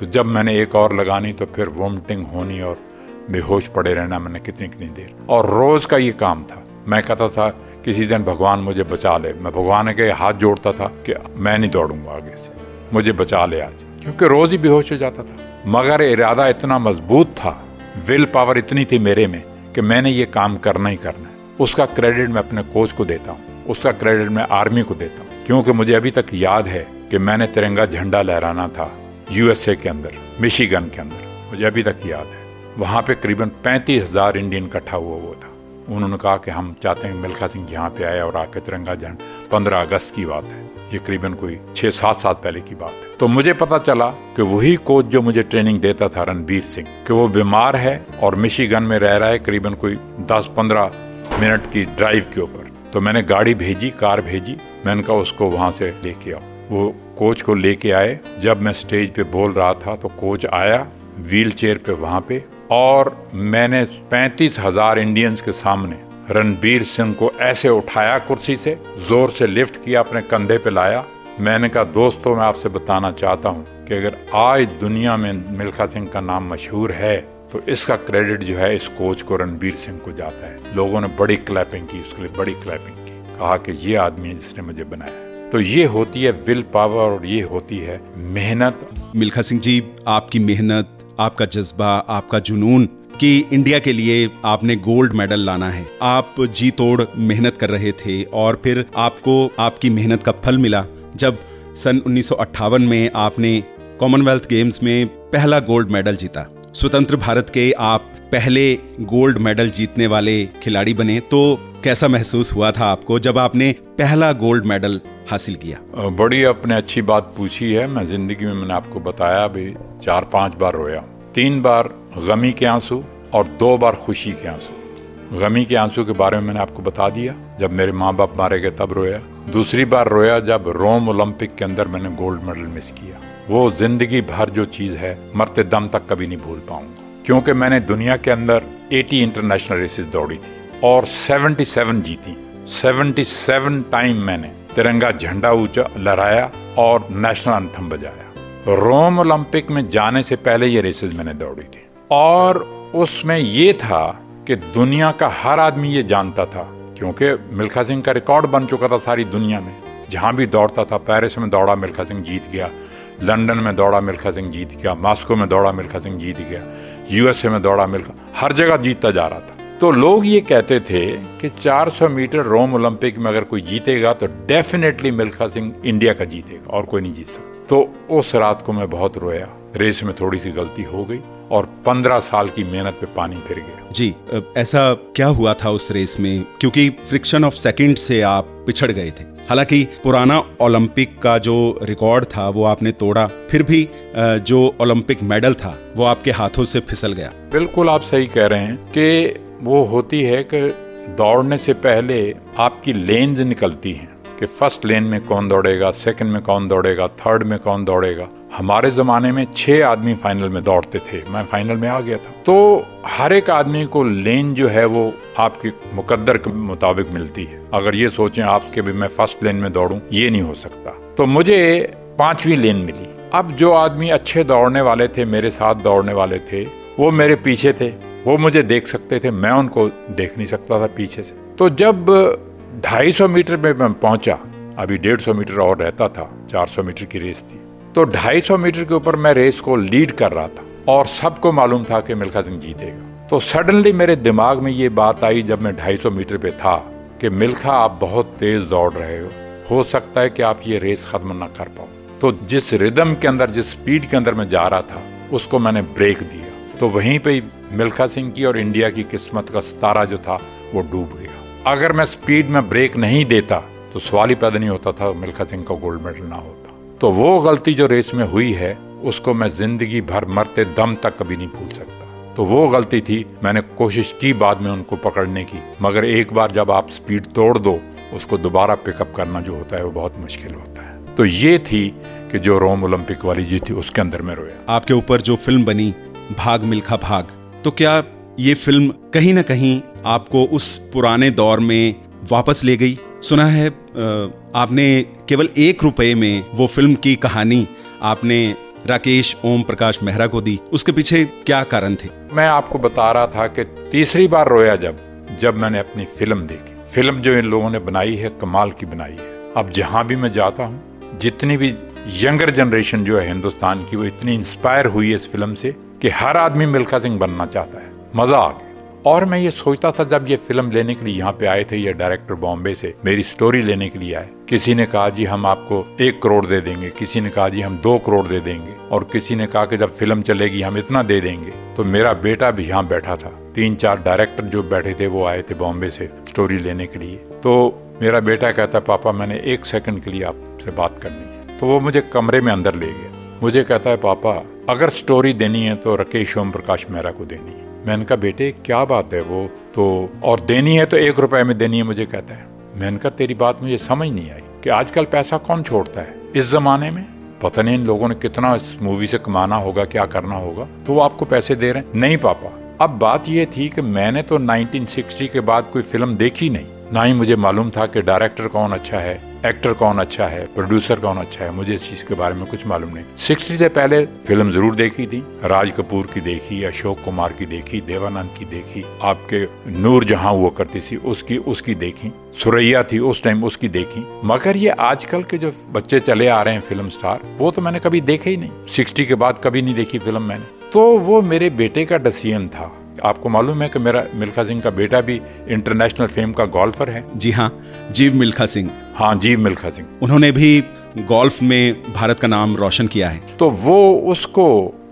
तो जब मैंने एक और लगानी तो फिर वोमिटिंग होनी और बेहोश पड़े रहना मैंने कितनी कितनी देर। और रोज का ये काम था। मैं कहता था, किसी दिन भगवान मुझे बचा ले। मैं भगवान के हाथ जोड़ता था कि मैं नहीं दौड़ूँगा आगे से। मुझे बचा ले आज। क्योंकि रोज ही बेहोश हो जाता था। मगर इरादा इतना मज़बूत था विल पावर इतनी थी मेरे में कि मैंने ये काम करना ही करना है। उसका क्रेडिट मैं अपने कोच को देता हूँ, उसका क्रेडिट मैं आर्मी को देता हूँ, क्योंकि मुझे अभी तक याद है कि मैंने तिरंगा झंडा लहराना था यूएसए के अंदर मिशीगन के अंदर, मुझे अभी तक याद है। वहाँ पे करीबन पैंतीस हज़ार इंडियन इकट्ठा हुआ हुआ था। उन्होंने कहा कि हम चाहते हैं मिल्खा सिंह यहाँ पे आए और आके तिरंगा झंड पंद्रह अगस्त की बात है। ये करीबन कोई छः सात साल पहले की बात है। तो मुझे पता चला कि वही कोच जो मुझे ट्रेनिंग देता था, रणबीर सिंह, कि वो बीमार है और मिशीगन में रह रहा है करीबन कोई दस पंद्रह मिनट की ड्राइव के ऊपर। तो मैंने गाड़ी भेजी, कार भेजी मैंने कहा उसको वहाँ से लेके आओ वो कोच को लेके आए। जब मैं स्टेज पे बोल रहा था तो कोच आया व्हील चेयर पे वहाँ पे। और मैंने पैंतीस हज़ार इंडियंस के सामने रणबीर सिंह को ऐसे उठाया कुर्सी से, ज़ोर से लिफ्ट किया, अपने कंधे पे लाया। मैंने कहा, दोस्तों, मैं आपसे बताना चाहता हूँ कि अगर आज दुनिया में मिल्खा सिंह का नाम मशहूर है तो इसका क्रेडिट जो है, इस कोच को, रणबीर सिंह को जाता है। लोगों ने बड़ी क्लैपिंग की, उसके लिए बड़ी क्लैपिंग की। कहा कि ये आदमी है जिसने मुझे बनाया तो ये होती है विल पावर और ये होती है मेहनत। मिल्खा सिंह जी, आपकी मेहनत आपका जज्बा, आपका जुनून कि इंडिया के लिए आपने गोल्ड मेडल लाना है। आप जी तोड़ मेहनत कर रहे थे और फिर आपको आपकी मेहनत का फल मिला। जब सन उन्नीस सौ अट्ठावन में आपने कॉमनवेल्थ गेम्स में पहला गोल्ड मेडल जीता। स्वतंत्र भारत के आप पहले गोल्ड मेडल जीतने वाले खिलाड़ी बने तो कैसा महसूस हुआ था आपको जब आपने पहला गोल्ड मेडल हासिल किया? बड़ी अपने अच्छी बात पूछी है, मैं ज़िंदगी में मैंने आपको बताया, अभी चार पाँच बार रोया तीन बार गमी के आँसू और दो बार खुशी के आँसू। गमी के आँसू के बारे में मैंने आपको बता दिया, जब मेरे माँ बाप मारे गए तब रोया। दूसरी बार रोया, जब रोम ओलंपिक के अंदर मैंने गोल्ड मेडल मिस किया। वो ज़िंदगी भर जो चीज़ है, मरते दम तक कभी नहीं भूल पाऊँगा। क्योंकि मैंने दुनिया के अंदर 80 इंटरनेशनल रेसेस दौड़ी थी और 77 जीती। 77 टाइम मैंने तिरंगा झंडा ऊँचा लहराया और नेशनल अंथम बजाया। रोम ओलंपिक में जाने से पहले ये रेसेस मैंने दौड़ी थी। और उसमें ये था कि दुनिया का हर आदमी ये जानता था, क्योंकि मिल्खा सिंह का रिकॉर्ड बन चुका था सारी दुनिया में। जहाँ भी दौड़ता था, पेरिस में दौड़ा मिल्खा सिंह जीत गया, लंदन में दौड़ा मिल्खा सिंह जीत गया, मास्को में दौड़ा मिल्खा सिंह जीत गया। यूएसए में दौड़ा मिलकर हर जगह जीतता जा रहा था। तो लोग ये कहते थे कि 400 मीटर रोम ओलंपिक में अगर कोई जीतेगा तो डेफिनेटली मिल्खा सिंह इंडिया का जीतेगा और कोई नहीं जीत सकता। तो उस रात को मैं बहुत रोया। रेस में थोड़ी सी गलती हो गई और पंद्रह साल की मेहनत पे पानी फिर गया। जी ऐसा क्या हुआ था उस रेस में? क्योंकि फ्रिक्शन ऑफ़ सेकंड से आप पिछड़ गए थे। हालाँकि पुराना ओलंपिक का जो रिकॉर्ड था, वो आपने तोड़ा। फिर भी जो ओलंपिक मेडल था, वो आपके हाथों से फिसल गया। बिल्कुल आप सही कह रहे हैं कि वो होती है कि दौड़ने से पहले आपकी लेंज निकलती हैं। कि फ़र्स्ट लेन में कौन दौड़ेगा सेकंड में कौन दौड़ेगा थर्ड में कौन दौड़ेगा। हमारे ज़माने में छह आदमी फाइनल में दौड़ते थे। मैं फाइनल में आ गया था। तो हर एक आदमी को लेन जो है वो आपके मुकद्दर के मुताबिक मिलती है। अगर ये सोचें आपके भी मैं फ़र्स्ट लेन में दौड़ूं, ये नहीं हो सकता। तो मुझे पांचवी लेन मिली। अब जो आदमी अच्छे दौड़ने वाले थे, मेरे साथ दौड़ने वाले थे, वो मेरे पीछे थे। वो मुझे देख सकते थे, मैं उनको देख नहीं सकता था पीछे से। तो जब 250 मीटर में मैं पहुँचा। अभी 150 मीटर और रहता था 400 मीटर की रेस थी। तो 250 मीटर के ऊपर मैं रेस को लीड कर रहा था और सबको मालूम था कि मिल्खा सिंह जीतेगा। तो सडनली मेरे दिमाग में ये बात आई जब मैं 250 मीटर पे था कि मिल्खा, आप बहुत तेज दौड़ रहे हो। हो सकता है कि आप ये रेस खत्म ना कर पाओ। तो जिस रिदम के अंदर, जिस स्पीड के अंदर मैं जा रहा था, उसको मैंने ब्रेक दिया। तो वहीं पे मिल्खा सिंह की और इंडिया की किस्मत का सितारा जो था, वो डूब गया। अगर मैं स्पीड में ब्रेक नहीं देता तो सवाल ही पैदा नहीं होता था, मिल्खा सिंह का गोल्ड मेडल ना होता। तो वो गलती जो रेस में हुई है, उसको मैं ज़िंदगी भर मरते दम तक कभी नहीं भूल सकता। तो वो गलती थी, मैंने कोशिश की बाद में उनको पकड़ने की। मगर एक बार जब आप स्पीड तोड़ दो, उसको दोबारा पिकअप करना जो होता है, वो बहुत मुश्किल होता है। तो ये थी कि जो रोम ओलंपिक वाली जी थी, उसके अंदर में रोया। आपके ऊपर जो फ़िल्म बनी, भाग मिल्खा भाग तो क्या ये फ़िल्म कहीं ना कहीं आपको उस पुराने दौर में वापस ले गई। सुना है आपने केवल एक रुपए में वो फ़िल्म की कहानी आपने राकेश ओम प्रकाश मेहरा को दी। उसके पीछे क्या कारण थे? मैं आपको बता रहा था कि तीसरी बार रोया जब जब मैंने अपनी फ़िल्म देखी। फ़िल्म जो इन लोगों ने बनाई है, कमाल की बनाई है। अब जहाँ भी मैं जाता हूँ, जितनी भी यंगर जनरेशन जो है हिंदुस्तान की, वो इतनी इंस्पायर हुई है इस फ़िल्म से कि हर आदमी मिल्खा सिंह बनना चाहता है। मज़ा आ गया। और मैं ये सोचता था जब ये फ़िल्म लेने के लिए यहाँ पे आए थे, ये डायरेक्टर बॉम्बे से मेरी स्टोरी लेने के लिए आए। किसी ने कहा, जी, हम आपको एक करोड़ दे देंगे। किसी ने कहा, जी, हम दो करोड़ दे देंगे। और किसी ने कहा कि, जब फ़िल्म चलेगी, हम इतना दे देंगे। तो मेरा बेटा भी यहाँ बैठा था। तीन चार डायरेक्टर जो बैठे थे, वो आए थे बॉम्बे से स्टोरी लेने के लिए। तो मेरा बेटा कहता, पापा, मैंने एक सेकंड के लिए आपसे बात करनी है। तो वो मुझे कमरे में अंदर ले गया। मुझे कहता है, पापा, अगर स्टोरी देनी है तो राकेश ओम प्रकाश मेहरा को देनी है। मैंने कहा, बेटे, क्या बात है वो? तो और देनी है तो एक रुपए में देनी है, मुझे कहता है। मैंने कहा, तेरी बात मुझे समझ नहीं आई कि आजकल पैसा कौन छोड़ता है? इस जमाने में? पता नहीं इन लोगों ने कितना इस मूवी से कमाना होगा, क्या करना होगा। तो वो आपको पैसे दे रहे हैं। नहीं, पापा, अब बात यह थी कि मैंने तो 1960 के बाद कोई फ़िल्म देखी नहीं। ना ही मुझे मालूम था कि डायरेक्टर कौन अच्छा है एक्टर कौन अच्छा है प्रोड्यूसर कौन अच्छा है, मुझे इस चीज़ के बारे में कुछ मालूम नहीं। सिक्सटी से पहले फ़िल्म ज़रूर देखी थी, राज कपूर की देखी, अशोक कुमार की देखी, देवानंद की देखी, आपके नूर जहाँ हुआ करती थी, उसकी उसकी देखी, सुरैया थी उस टाइम उसकी देखी। मगर ये आजकल के जो बच्चे चले आ रहे हैं फ़िल्म स्टार वो तो मैंने कभी देखे ही नहीं। सिक्सटी के बाद कभी नहीं देखी फ़िल्म मैंने। तो वो मेरे बेटे का डिसीज़न था। आपको मालूम है कि मेरा मिल्खा सिंह का बेटा भी इंटरनेशनल फेम का गोल्फर है? जी हाँ जीव मिल्खा सिंह। हाँ जीव मिल्खा सिंह। उन्होंने भी गोल्फ में भारत का नाम रोशन किया है। तो वो उसको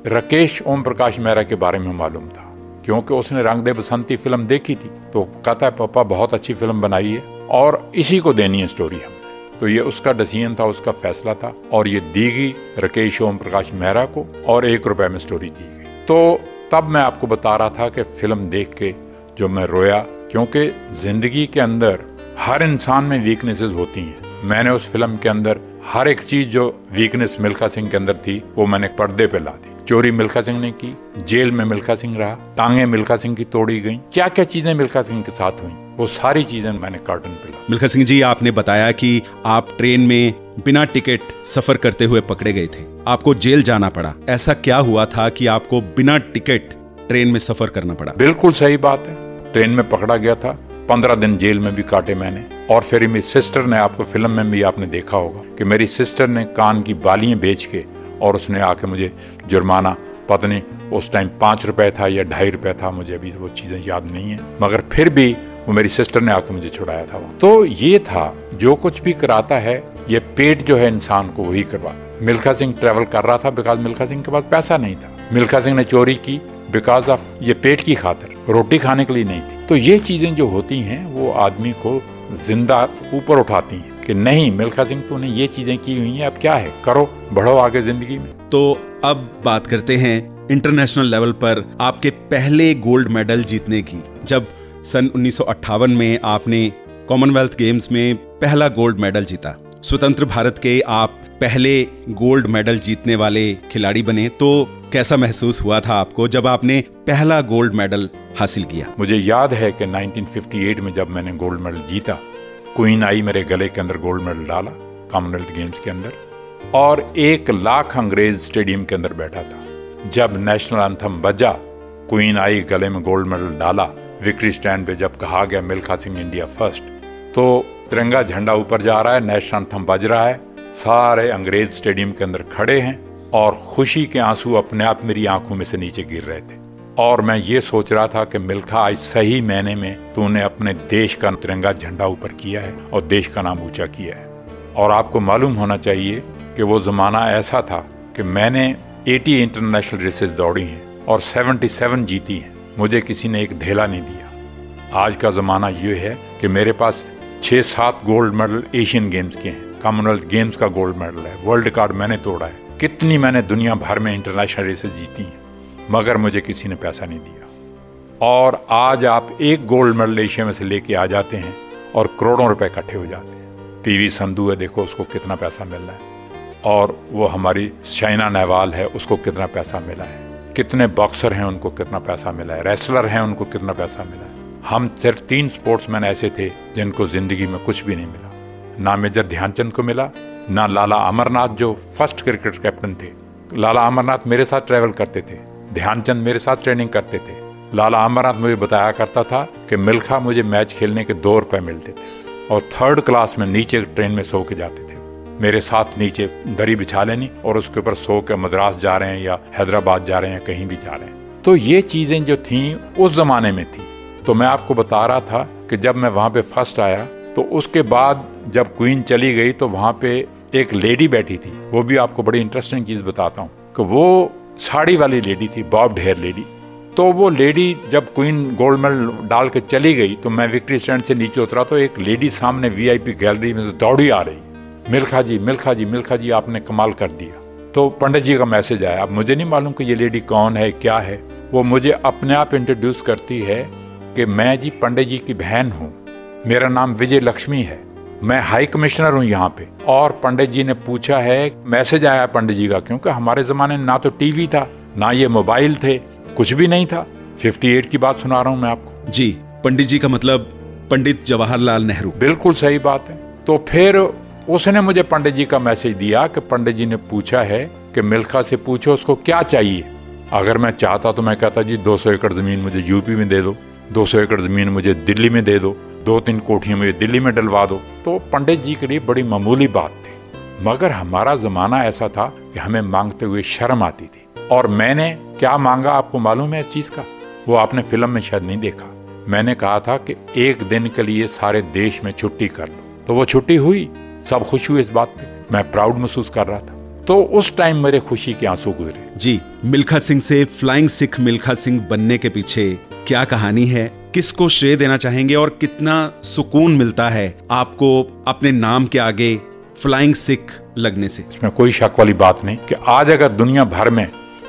राकेश ओम प्रकाश मेहरा के बारे में मालूम था क्योंकि उसने रंग दे बसंती फ़िल्म देखी थी। तो कहता है पापा बहुत अच्छी फ़िल्म बनाई है और इसी को देनी है स्टोरी हम तो ये उसका डिसीज़न था उसका फैसला था और ये दी गई राकेश ओम प्रकाश मेहरा को और एक रुपए में स्टोरी दी गई। तो तब मैं आपको बता रहा था कि फ़िल्म देख के जो मैं रोया, क्योंकि ज़िंदगी के अंदर हर इंसान में वीकनेसेस होती हैं। मैंने उस फ़िल्म के अंदर हर एक चीज़ जो वीकनेस मिल्खा सिंह के अंदर थी, वो मैंने पर्दे पे ला दी। चोरी मिल्खा सिंह ने की, जेल में मिल्खा सिंह रहा, टांगे मिल्खा सिंह की तोड़ी गई। क्या क्या चीज़ें मिल्खा सिंह के साथ हुई? वो सारी चीज़ें मैंने कार्टून पे मिल्खा सिंह जी आपने बताया कि आप ट्रेन में बिना टिकट सफ़र करते हुए पकड़े गए थे। आपको जेल जाना पड़ा। ऐसा क्या हुआ था कि आपको बिना टिकट ट्रेन में सफ़र करना पड़ा? बिल्कुल सही बात है। ट्रेन में पकड़ा गया था। पंद्रह दिन जेल में भी काटे मैंने। और फिर मेरी सिस्टर ने आपको फ़िल्म में भी आपने देखा होगा कि मेरी सिस्टर ने कान की बालियाँ बेच के और उसने आके मुझे जुर्माना पत्नी उस टाइम पाँच रुपए था या ढाई रुपए था मुझे अभी वो चीज़ें याद नहीं है। मगर फिर भी वो मेरी सिस्टर ने आके मुझे छुड़ाया था वो। तो ये था, जो कुछ भी कराता है, ये पेट जो है इंसान को वही करवा। मिल्खा सिंह ट्रेवल कर रहा था बिकॉज़ मिल्खा सिंह के पास पैसा नहीं था। मिल्खा सिंह ने चोरी की बिकॉज़ ऑफ़ ये पेट की खातर, रोटी खाने के लिए नहीं थी। तो ये चीज़ें जो होती हैं, वो आदमी को ज़िंदा ऊपर उठाती हैं कि नहीं, मिल्खा सिंह तूने ये चीज़ें की हुई हैं, अब क्या है? करो, बढ़ो आगे ज़िंदगी में। तो अब बात करते हैं इंटरनेशनल लेवल पर आपके पहले गोल्ड मेडल जीतने की, जब सन उन्नीस सौ अट्ठावन में आपने कॉमनवेल्थ गेम्स में पहला गोल्ड मेडल जीता। स्वतंत्र भारत के आप पहले गोल्ड मेडल जीतने वाले खिलाड़ी बने तो कैसा महसूस हुआ था आपको जब आपने पहला गोल्ड मेडल हासिल किया? मुझे याद है कि 1958 में जब मैंने गोल्ड मेडल जीता क्वीन आई मेरे गले के अंदर गोल्ड मेडल डाला कॉमनवेल्थ गेम्स के अंदर, और एक लाख अंग्रेज़ स्टेडियम के अंदर बैठा था। जब नेशनल एंथम बजा क्वीन आई गले में गोल्ड मेडल डाला विक्ट्री स्टैंड पे जब कहा गया मिल्खा सिंह इंडिया फ़र्स्ट तो तिरंगा झंडा ऊपर जा रहा है, नेशनल एंथम बज रहा है। सारे अंग्रेज़ स्टेडियम के अंदर खड़े हैं और खुशी के आँसू अपने आप मेरी आँखों में से नीचे गिर रहे थे। और मैं ये सोच रहा था कि मिल्खा आज सही महीने में तूने अपने देश का तिरंगा झंडा ऊपर किया है और देश का नाम ऊँचा किया है। और आपको मालूम होना चाहिए कि वो ज़माना ऐसा था कि मैंने 80 इंटरनेशनल रेसेस दौड़ी हैं और 77 जीती हैं। मुझे किसी ने एक ढेला नहीं दिया। आज का ज़माना ये है कि मेरे पास छः सात गोल्ड मेडल एशियन गेम्स के हैं। कॉमनवेल्थ गेम्स का गोल्ड मेडल है। वर्ल्ड रिकॉर्ड मैंने तोड़ा है। कितनी मैंने दुनिया भर में इंटरनेशनल रेसेस जीती हैं, मगर मुझे किसी ने पैसा नहीं दिया। और आज आप एक गोल्ड मेडल एशिया में से लेके आ जाते हैं और करोड़ों रुपए इकट्ठे हो जाते हैं। पीवी संधू है, देखो उसको कितना पैसा मिल रहा है। और वो हमारी शाइना नेहवाल है, उसको कितना पैसा मिला है। कितने बॉक्सर हैं उनको कितना पैसा मिला है रेसलर हैं उनको कितना पैसा मिला है। हम सिर्फ़ तीन स्पोर्ट्समैन ऐसे थे जिनको ज़िंदगी में कुछ भी नहीं मिला। ना मेजर ध्यानचंद को मिला, ना लाला अमरनाथ जो फ़र्स्ट क्रिकेट कैप्टन थे। लाला अमरनाथ मेरे साथ ट्रेवल करते थे, ध्यानचंद मेरे साथ ट्रेनिंग करते थे। लाला अमरनाथ मुझे बताया करता था कि मिल्खा मुझे मैच खेलने के दो रुपए मिलते थे और थर्ड क्लास में नीचे ट्रेन में सो के जाते मेरे साथ नीचे दरी बिछा लेनी और उसके ऊपर सो के मद्रास जा रहे हैं या हैदराबाद जा रहे हैं कहीं भी जा रहे हैं। तो ये चीज़ें जो थी, उस ज़माने में थी। तो मैं आपको बता रहा था कि जब मैं वहाँ पे फ़र्स्ट आया तो उसके बाद जब क्वीन चली गई तो वहाँ पे एक लेडी बैठी थी। वो भी आपको बड़ी इंटरेस्टिंग चीज़ बताता हूँ कि वो साड़ी वाली लेडी थी बॉब ढेर लेडी। तो वो लेडी जब क्वीन गोल्ड मेडल डाल के चली गई तो मैं विक्ट्री स्टैंड से नीचे उतरा तो एक लेडी सामने वीआईपी गैलरी में दौड़ी आ रही। मिल्खा जी मिल्खा जी मिल्खा जी आपने कमाल कर दिया। तो पंडित जी का मैसेज आया अब मुझे नहीं मालूम कि ये लेडी कौन है क्या है? वो मुझे अपने आप इंट्रोड्यूस करती है कि मैं जी पंडित जी की बहन हूँ। मेरा नाम विजय लक्ष्मी है। मैं हाई कमिश्नर हूँ यहाँ पे। और पंडित जी ने पूछा है मैसेज आया पंडित जी का क्योंकि हमारे जमाने में ना तो टीवी था ना ये मोबाइल थे कुछ भी नहीं था। 58 की बात सुना रहा हूँ मैं आपको। जी पंडित जी का मतलब पंडित जवाहरलाल नेहरू। बिल्कुल सही बात है। तो फिर उसने मुझे पंडित जी का मैसेज दिया कि पंडित जी ने पूछा है कि मिल्खा से पूछो, उसको क्या चाहिए? अगर मैं चाहता तो मैं कहता, जी 200 एकड़ ज़मीन मुझे यूपी में दे दो 200 एकड़ ज़मीन मुझे दिल्ली में दे दो दो तीन कोठियों मुझे दिल्ली में डलवा दो। तो पंडित जी के लिए बड़ी मामूली बात थी। मगर हमारा जमाना ऐसा था कि हमें मांगते हुए शर्म आती थी। और मैंने क्या मांगा आपको मालूम है इस चीज़ का? वो आपने फ़िल्म में शायद नहीं देखा। मैंने कहा था कि एक दिन के लिए सारे देश में छुट्टी कर लो तो वो छुट्टी हुई सब खुश हुए इस बात पे। मैं प्राउड महसूस कर रहा था। तो उस टाइम मेरे खुशी के आँसू गुजरे। जी मिल्खा सिंह से फ्लाइंग सिख मिल्खा सिंह बनने के पीछे क्या कहानी है किसको श्रेय देना चाहेंगे और कितना सुकून मिलता है आपको अपने नाम के आगे फ्लाइंग सिख लगने से? इसमें कोई शक वाली बात नहीं कि आज अगर दुनिया भर में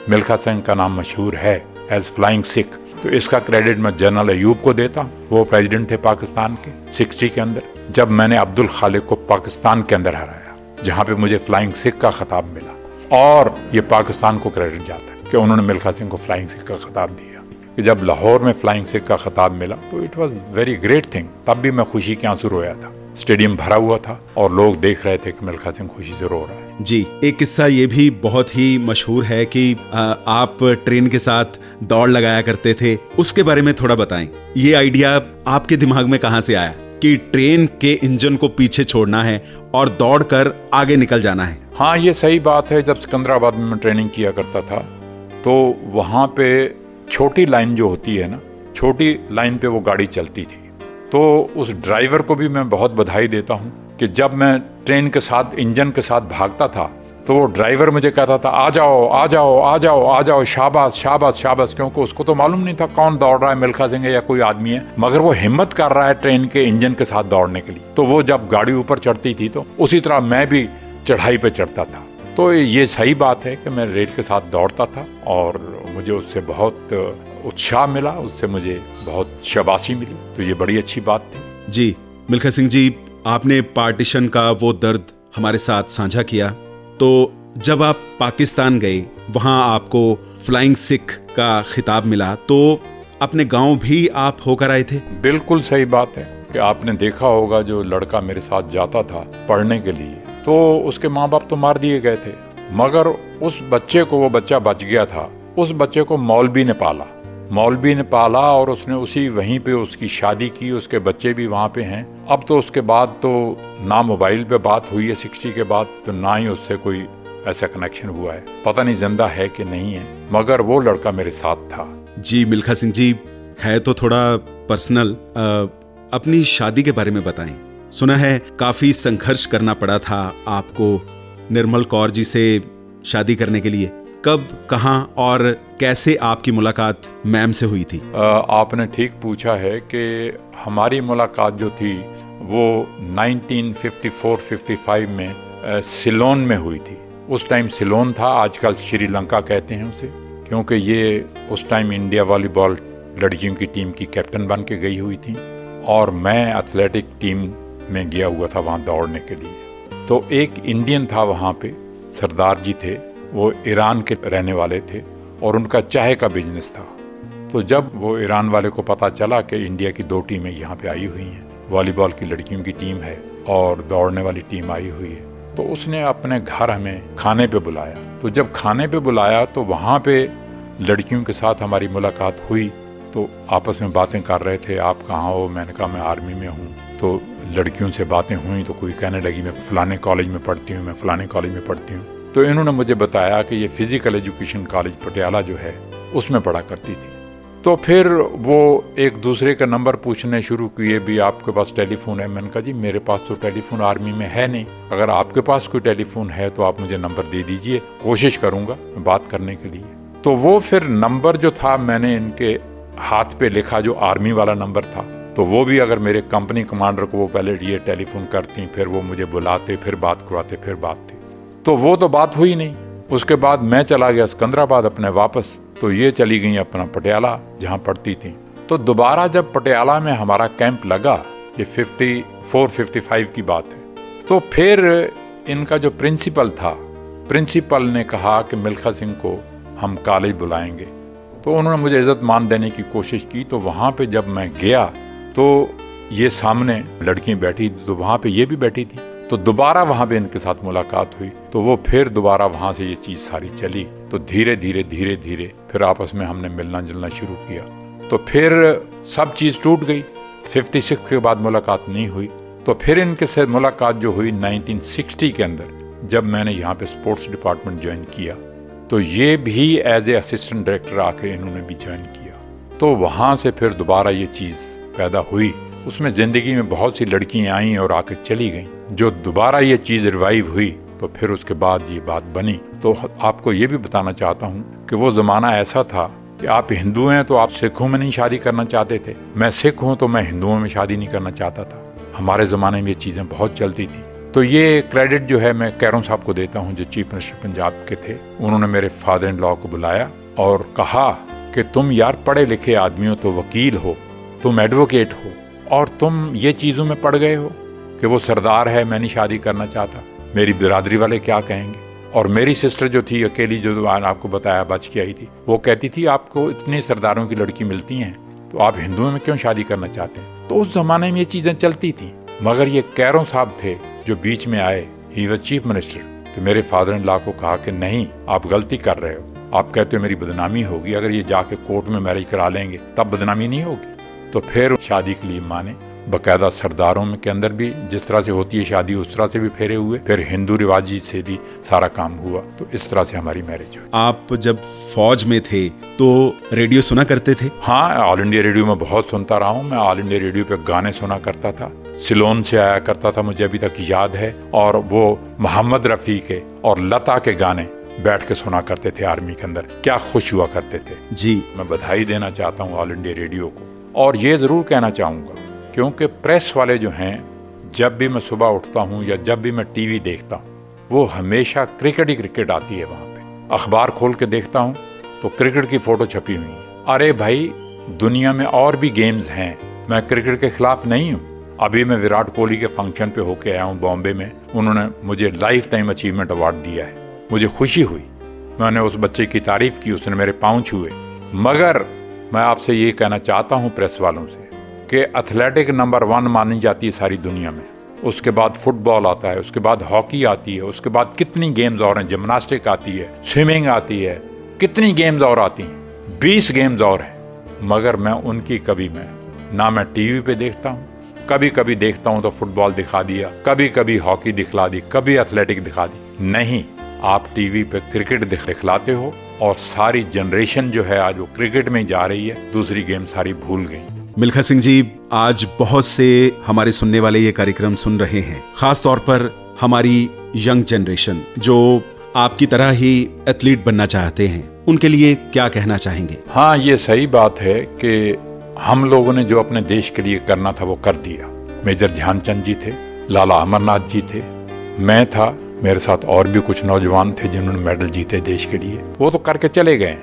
मिल्खा सिंह का नाम मशहूर है एज फ्लाइंग सिख तो इसका क्रेडिट मैं जनरल अयूब को देता हूँ। वो प्रेसिडेंट थे पाकिस्तान के सिक्सटी के अंदर। जब मैंने अब्दुल खालिक को पाकिस्तान के अंदर हराया, जहाँ पे मुझे फ्लाइंग सिख का खिताब मिला। और ये पाकिस्तान को क्रेडिट जाता है कि उन्होंने मिल्खा सिंह को फ्लाइंग सिख का खिताब दिया। कि जब लाहौर में फ्लाइंग सिख का खिताब मिला तो it was very great thing तब भी मैं खुशी के आँसू रोया था। स्टेडियम भरा हुआ था और लोग देख रहे थे कि मिल्खा सिंह खुशी से रो रहा है। जी, एक किस्सा ये भी बहुत ही मशहूर है कि आप ट्रेन के साथ दौड़ लगाया करते थे। उसके बारे में थोड़ा बताएँ। ये आइडिया आपके दिमाग में कहाँ से आया? कि ट्रेन के इंजन को पीछे छोड़ना है और दौड़ कर आगे निकल जाना है। हाँ ये सही बात है, जब सिकंदराबाद में मैं ट्रेनिंग किया करता था तो वहाँ पे छोटी लाइन जो होती है ना, छोटी लाइन पे वो गाड़ी चलती थी। तो उस ड्राइवर को भी मैं बहुत बधाई देता हूँ कि जब मैं ट्रेन के साथ, इंजन के साथ भागता था तो वो ड्राइवर मुझे कहता था, आ जाओ आ जाओ आ जाओ आ जाओ, शाबाश शाबाश शाबाश। क्योंकि उसको तो मालूम नहीं था कौन दौड़ रहा है, मिल्खा सिंह या कोई आदमी है। मगर वो हिम्मत कर रहा है ट्रेन के इंजन के साथ दौड़ने के लिए। तो वो जब गाड़ी ऊपर चढ़ती थी तो उसी तरह मैं भी चढ़ाई पे चढ़ता था। तो ये सही बात है कि मैं रेल के साथ दौड़ता था और मुझे उससे बहुत उत्साह मिला, उससे मुझे बहुत शबाशी मिली। तो ये बड़ी अच्छी बात थी। जी, मिल्खा सिंह जी, आपने पार्टीशन का वो दर्द हमारे साथ साझा किया। तो जब आप पाकिस्तान गए, वहाँ आपको फ्लाइंग सिख का खिताब मिला तो अपने गाँव भी आप होकर आए थे? बिल्कुल सही बात है कि आपने देखा होगा जो लड़का मेरे साथ जाता था पढ़ने के लिए तो उसके माँ बाप तो मार दिए गए थे, मगर उस बच्चे को वो बच्चा बच गया था, उस बच्चे को मौलवी ने पाला। मौलवी ने पाला और उसने उसी वहीं पे उसकी शादी की, उसके बच्चे भी वहाँ पे हैं। अब तो उसके बाद तो ना मोबाइल पे बात हुई है सिक्सटी के बाद तो ना ही उससे कोई ऐसा कनेक्शन हुआ है। पता नहीं ज़िंदा है कि नहीं है, मगर वो लड़का मेरे साथ था। जी, मिल्खा सिंह जी, है तो थोड़ा पर्सनल अपनी शादी के बारे में बताएँ। सुना है काफ़ी संघर्ष करना पड़ा था आपको निर्मल कौर जी से शादी करने के लिए। कब कहाँ और कैसे आपकी मुलाकात मैम से हुई थी? आ, आपने ठीक पूछा है कि हमारी मुलाकात जो थी वो 1954-55 में सिलोन में हुई थी। उस टाइम सिलोन था आजकल श्रीलंका कहते हैं उसे क्योंकि ये उस टाइम इंडिया वॉलीबॉल लड़कियों की टीम की कैप्टन बन के गई हुई थी और मैं एथलेटिक टीम में गया हुआ था वहाँ दौड़ने के लिए। तो एक इंडियन था वहाँ पे सरदार जी थे वो ईरान के रहने वाले थे और उनका चाय का बिज़नेस था। तो जब वो ईरान वाले को पता चला कि इंडिया की दो टीमें यहाँ पे आई हुई हैं, वॉलीबॉल की लड़कियों की टीम है और दौड़ने वाली टीम आई हुई है तो उसने अपने घर हमें खाने पे बुलाया। तो जब खाने पे बुलाया तो वहाँ पे लड़कियों के साथ हमारी मुलाकात हुई। तो आपस में बातें कर रहे थे, आप कहाँ हो? मैंने कहा, मैं आर्मी में हूँ। तो लड़कियों से बातें हुई तो कोई कहने लगी, मैं फलाने कॉलेज में पढ़ती हूँ, मैं फलाने कॉलेज में पढ़ती हूँ। तो इन्होंने मुझे बताया कि ये फ़िज़िकल एजुकेशन कॉलेज पटियाला जो है, उसमें पढ़ा करती थी। तो फिर वो एक दूसरे का नंबर पूछने शुरू किए, भी आपके पास टेलीफोन है? मैंने कहा, जी, मेरे पास तो टेलीफोन आर्मी में है नहीं। अगर आपके पास कोई टेलीफोन है तो आप मुझे नंबर दे दीजिए। कोशिश करूँगा बात करने के लिए। तो वो फिर नंबर जो था, मैंने इनके हाथ पे लिखा, जो आर्मी वाला नंबर था। तो वो भी अगर मेरे कंपनी कमांडर को वो पहले ये टेलीफोन करती, फिर वो मुझे बुलाते, फिर बात करवाते फिर बात थी। तो वो तो बात हुई नहीं। उसके बाद मैं चला गया सिकंदराबाद अपने वापस तो ये चली गई अपना पटियाला जहाँ पढ़ती थी। तो दोबारा जब पटियाला में हमारा कैंप लगा, ये फिफ्टी, फोर फिफ्टी फाइव की बात है। तो फिर इनका जो प्रिंसिपल था, प्रिंसिपल ने कहा कि मिल्खा सिंह को हम कॉलेज बुलाएँगे। तो उन्होंने मुझे इज़्ज़त मान देने की कोशिश की तो वहाँ पे जब मैं गया तो ये सामने लड़की बैठी तो वहाँ पे ये भी बैठी थी। तो दोबारा वहाँ पे इनके साथ मुलाकात हुई। तो वो फिर दोबारा वहाँ से ये चीज़ सारी चली। तो धीरे धीरे धीरे धीरे फिर आपस में हमने मिलना जुलना शुरू किया। तो फिर सब चीज़ टूट गई। 56 के बाद मुलाकात नहीं हुई। तो फिर इनके से मुलाकात जो हुई 1960 के अंदर, जब मैंने यहाँ पे स्पोर्ट्स डिपार्टमेंट ज्वाइन किया। तो ये भी एज ए असिस्टेंट डायरेक्टर आके इन्होंने भी ज्वाइन किया। तो वहाँ से फिर दोबारा ये चीज़ पैदा हुई। उसमें ज़िंदगी में बहुत सी लड़कियाँ आई और आके चली गईं। जो दोबारा ये चीज़ रिवाइव हुई तो फिर उसके बाद ये बात बनी। तो आपको ये भी बताना चाहता हूँ कि वो जमाना ऐसा था कि आप हिंदू हैं तो आप सिखों में नहीं शादी करना चाहते थे। मैं सिख हूँ तो मैं हिंदुओं में शादी नहीं करना चाहता था। हमारे ज़माने में ये चीज़ें बहुत चलती थी। तो ये क्रेडिट जो है मैं कैरों साहब को देता हूँ, जो चीफ मिनिस्टर पंजाब के थे। उन्होंने मेरे फादर इन लॉ को बुलाया और कहा कि तुम यार पढ़े लिखे आदमी हो तो वकील हो, तुम एडवोकेट हो और तुम ये चीज़ों में पड़ गए हो। कि वो सरदार है, मैं नहीं शादी करना चाहता। मेरी बिरादरी वाले क्या कहेंगे? और मेरी सिस्टर जो थी, अकेली जो आपको बताया, बच के आई थी, वो कहती थी, आपको इतने सरदारों की लड़की मिलती हैं तो आप हिंदुओं में क्यों शादी करना चाहते हैं? तो उस जमाने में ये चीज़ें चलती थी। मगर ये कैरों साहब थे जो बीच में आए ही वॉज़ चीफ मिनिस्टर तो मेरे फादर इन लॉ को कहा कि, नहीं, आप गलती कर रहे हो। आप कहते हो मेरी बदनामी होगी, अगर ये जाके कोर्ट में मैरिज करा लेंगे, तब बदनामी नहीं होगी? तो फिर शादी के लिए माने। बकायदा सरदारों में के अंदर भी जिस तरह से होती है शादी उस तरह से भी फेरे हुए फिर हिंदू रिवाजी से भी सारा काम हुआ। तो इस तरह से हमारी मैरिज हुई। आप जब फौज में थे तो रेडियो सुना करते थे? हाँ ऑल इंडिया रेडियो में बहुत सुनता रहा हूँ। मैं ऑल इंडिया रेडियो पे गाने सुना करता था। सिलोन से आया करता था मुझे अभी तक याद है। और वो मोहम्मद रफ़ी के और लता के गाने बैठ के सुना करते थे आर्मी के अंदर। क्या खुश हुआ करते थे। जी। मैं बधाई देना चाहता हूँ ऑल इंडिया रेडियो को। और ये ज़रूर कहना चाहूँगा क्योंकि प्रेस वाले जो हैं, जब भी मैं सुबह उठता हूँ या जब भी मैं टीवी देखता हूँ, वो हमेशा क्रिकेट ही क्रिकेट आती है वहाँ पे। अखबार खोल के देखता हूँ तो क्रिकेट की फ़ोटो छपी हुई है। अरे भाई, दुनिया में और भी गेम्स हैं। मैं क्रिकेट के खिलाफ नहीं हूँ। अभी मैं विराट कोहली के फ़ंक्शन पे होके आया हूँ बॉम्बे में। उन्होंने मुझे लाइफ टाइम अचीवमेंट अवार्ड दिया है। मुझे खुशी हुई। मैंने उस बच्चे की तारीफ़ की, उसने मेरे पाँव छुए मगर मैं आपसे ये कहना चाहता हूँ प्रेस वालों से कि एथलेटिक नंबर वन मानी जाती है सारी दुनिया में। उसके बाद फुटबॉल आता है, उसके बाद हॉकी आती है, उसके बाद कितनी गेम्स और हैं? जिमनास्टिक आती है स्विमिंग आती है, कितनी गेम्स और आती हैं? बीस गेम्स और हैं। मगर मैं उनकी कभी मैं, ना मैं टीवी पे देखता हूँ। कभी कभी देखता हूँ तो फुटबॉल दिखा दिया कभी कभी हॉकी दिखला दी, कभी एथलेटिक दिखा दी। नहीं, आप टीवी पे क्रिकेट दिखलाते हो और सारी जनरेशन जो है आज वो क्रिकेट में जा रही है, दूसरी गेम सारी भूल गई। मिल्खा सिंह जी, आज बहुत से हमारे सुनने वाले ये कार्यक्रम सुन रहे हैं। खास तौर पर हमारी यंग जनरेशन, जो आपकी तरह ही एथलीट बनना चाहते हैं। उनके लिए क्या कहना चाहेंगे? हाँ ये सही बात है कि हम लोगों ने जो अपने देश के लिए करना था, वो कर दिया। मेजर ध्यानचंद जी थे, लाला अमरनाथ जी थे, मैं था, मेरे साथ और भी कुछ नौजवान थे जिन्होंने मेडल जीते देश के लिए। वो तो करके चले गए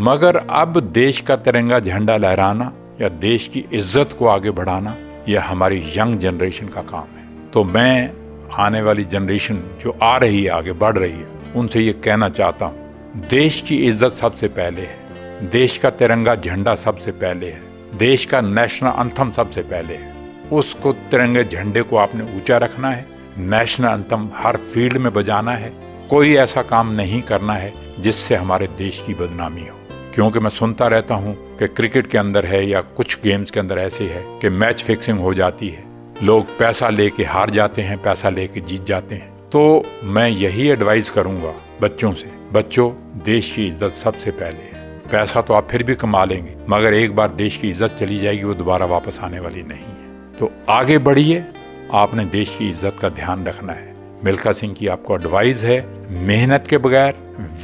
मगर अब देश का तिरंगा झंडा लहराना या देश की इज़्ज़त को आगे बढ़ाना यह हमारी यंग जनरेशन का काम है। तो मैं, आने वाली जनरेशन जो आ रही है, आगे बढ़ रही है, उनसे ये कहना चाहता हूँ, देश की इज़्ज़त सबसे पहले है। देश का तिरंगा झंडा सबसे पहले है। देश का नेशनल अंथम सबसे पहले है। उसको तिरंगे झंडे को आपने ऊँचा रखना है। नेशनल अंथम हर फ़ील्ड में बजाना है। कोई ऐसा काम नहीं करना है जिससे हमारे देश की बदनामी हो। क्योंकि मैं सुनता रहता हूँ कि क्रिकेट के अंदर है या कुछ गेम्स के अंदर ऐसे है कि मैच फिक्सिंग हो जाती है। लोग पैसा लेके हार जाते हैं, पैसा लेके जीत जाते हैं। तो मैं यही एडवाइस करूँगा बच्चों से। बच्चों, देश की इज़्ज़त सबसे पहले है। पैसा तो आप फिर भी कमा लेंगे, मगर एक बार देश की इज़्ज़त चली जाएगी, वो दोबारा वापस आने वाली नहीं है। तो आगे बढ़िए, आपने देश की इज़्ज़त का ध्यान रखना है। मिल्खा सिंह की आपको एडवाइस है, मेहनत के बगैर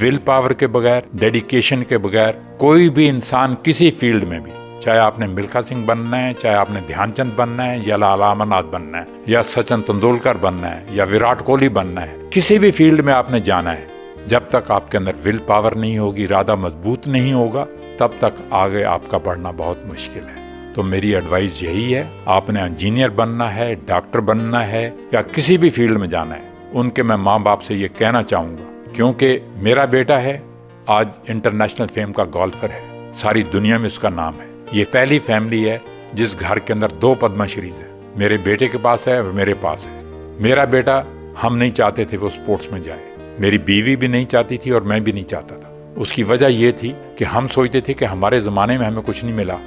विल पावर के बगैर डेडिकेशन के बगैर, कोई भी इंसान किसी फ़ील्ड में भी, चाहे आपने मिल्खा सिंह बनना है, चाहे आपने ध्यानचंद बनना है, या लाला अमरनाथ बनना है, या सचिन तेंदुलकर बनना है, या विराट कोहली बनना है, किसी भी फ़ील्ड में आपने जाना है, जब तक आपके अंदर विल पावर नहीं होगी, इरादा मज़बूत नहीं होगा, तब तक आगे आपका बढ़ना बहुत मुश्किल है। तो मेरी एडवाइस यही है, आपने इंजीनियर बनना है डॉक्टर बनना है, या किसी भी फ़ील्ड में जाना है उनके मैं माँ बाप से ये कहना चाहूँगा, क्योंकि मेरा बेटा है, आज इंटरनेशनल फेम का गोल्फर है, सारी दुनिया में उसका नाम है। ये पहली फैमिली है, जिस घर के अंदर दो पद्मश्रीज है। मेरे बेटे के पास है और मेरे पास है। मेरा बेटा, हम नहीं चाहते थे वो स्पोर्ट्स में जाए। मेरी बीवी भी नहीं चाहती थी और मैं भी नहीं चाहता था। उसकी वजह यह थी कि हम सोचते थे कि हमारे ज़माने में हमें कुछ नहीं मिला।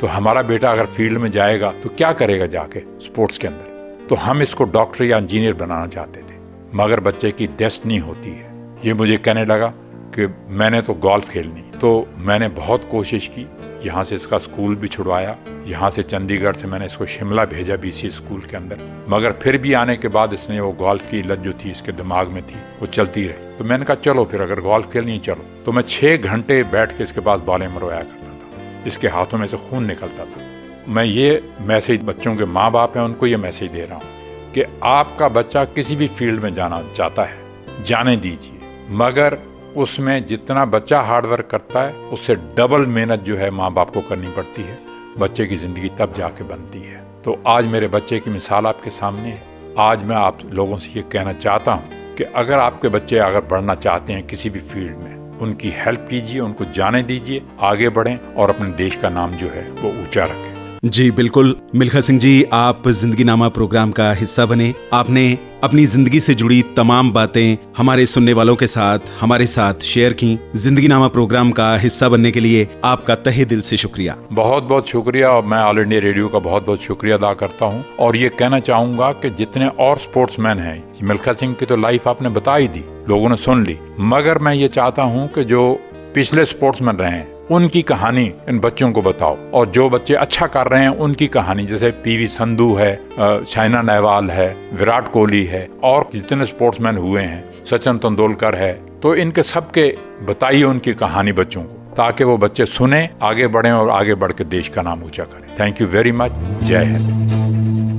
तो हमारा बेटा अगर फ़ील्ड में जाएगा तो क्या करेगा जाके स्पोर्ट्स के अंदर? तो हम इसको डॉक्टर या इंजीनियर बनाना चाहते थे। मगर बच्चे की डेस्टनी होती है। ये मुझे कहने लगा कि मैंने तो गोल्फ खेलनी तो मैंने बहुत कोशिश की। यहाँ से इसका स्कूल भी छुड़वाया, यहाँ से चंडीगढ़ से मैंने इसको शिमला भेजा बीसी स्कूल के अंदर। मगर फिर भी आने के बाद इसने वो गोल्फ की लत जो थी इसके दिमाग में थी, वो चलती रही। तो मैंने कहा, चलो फिर अगर गोल्फ खेलनी चलो। तो मैं छह घंटे बैठ के इसके पास बालें मरवाया करता था। इसके हाथों में से खून निकलता था। मैं ये मैसेज बच्चों के माँ बाप हैं, उनको ये मैसेज दे रहा हूँ। कि आपका बच्चा किसी भी फ़ील्ड में जाना चाहता है, जाने दीजिए। मगर उसमें जितना बच्चा हार्डवर्क करता है, उससे डबल मेहनत जो है माँ बाप को करनी पड़ती है। बच्चे की ज़िंदगी तब जाके बनती है। तो आज मेरे बच्चे की मिसाल आपके सामने है। आज मैं आप लोगों से ये कहना चाहता हूँ कि अगर आपके बच्चे अगर बढ़ना चाहते हैं किसी भी फ़ील्ड में, उनकी हेल्प कीजिए, उनको जाने दीजिए, आगे बढ़ें और अपने देश का नाम जो है वो ऊँचा रखें। जी, बिल्कुल। मिल्खा सिंह जी, आप ज़िंदगी नामा प्रोग्राम का हिस्सा बने। आपने अपनी ज़िंदगी से जुड़ी तमाम बातें हमारे सुनने वालों के साथ, हमारे साथ शेयर की। ज़िंदगी नामा प्रोग्राम का हिस्सा बनने के लिए आपका तहे दिल से शुक्रिया। बहुत बहुत शुक्रिया। और मैं ऑल इंडिया रेडियो का बहुत बहुत शुक्रिया अदा करता हूँ। और ये कहना चाहूँगा कि जितने और स्पोर्ट्समैन हैं, मिल्खा सिंह की तो लाइफ आपने बता ही दी, लोगों ने सुन ली। मगर मैं ये चाहता हूँ कि जो पिछले स्पोर्ट्समैन रहे हैं उनकी कहानी इन बच्चों को बताओ। और जो बच्चे अच्छा कर रहे हैं, उनकी कहानी, जैसे पीवी संधू है साइना नेहवाल है, विराट कोहली है, और जितने स्पोर्ट्समैन हुए हैं, सचिन तेंदुलकर है तो इनके सबके बताइए उनकी कहानी बच्चों को, ताकि वो बच्चे सुने, आगे बढ़े और आगे बढ़ के देश का नाम ऊँचा करें। थैंक यू वेरी मच जय हिंद।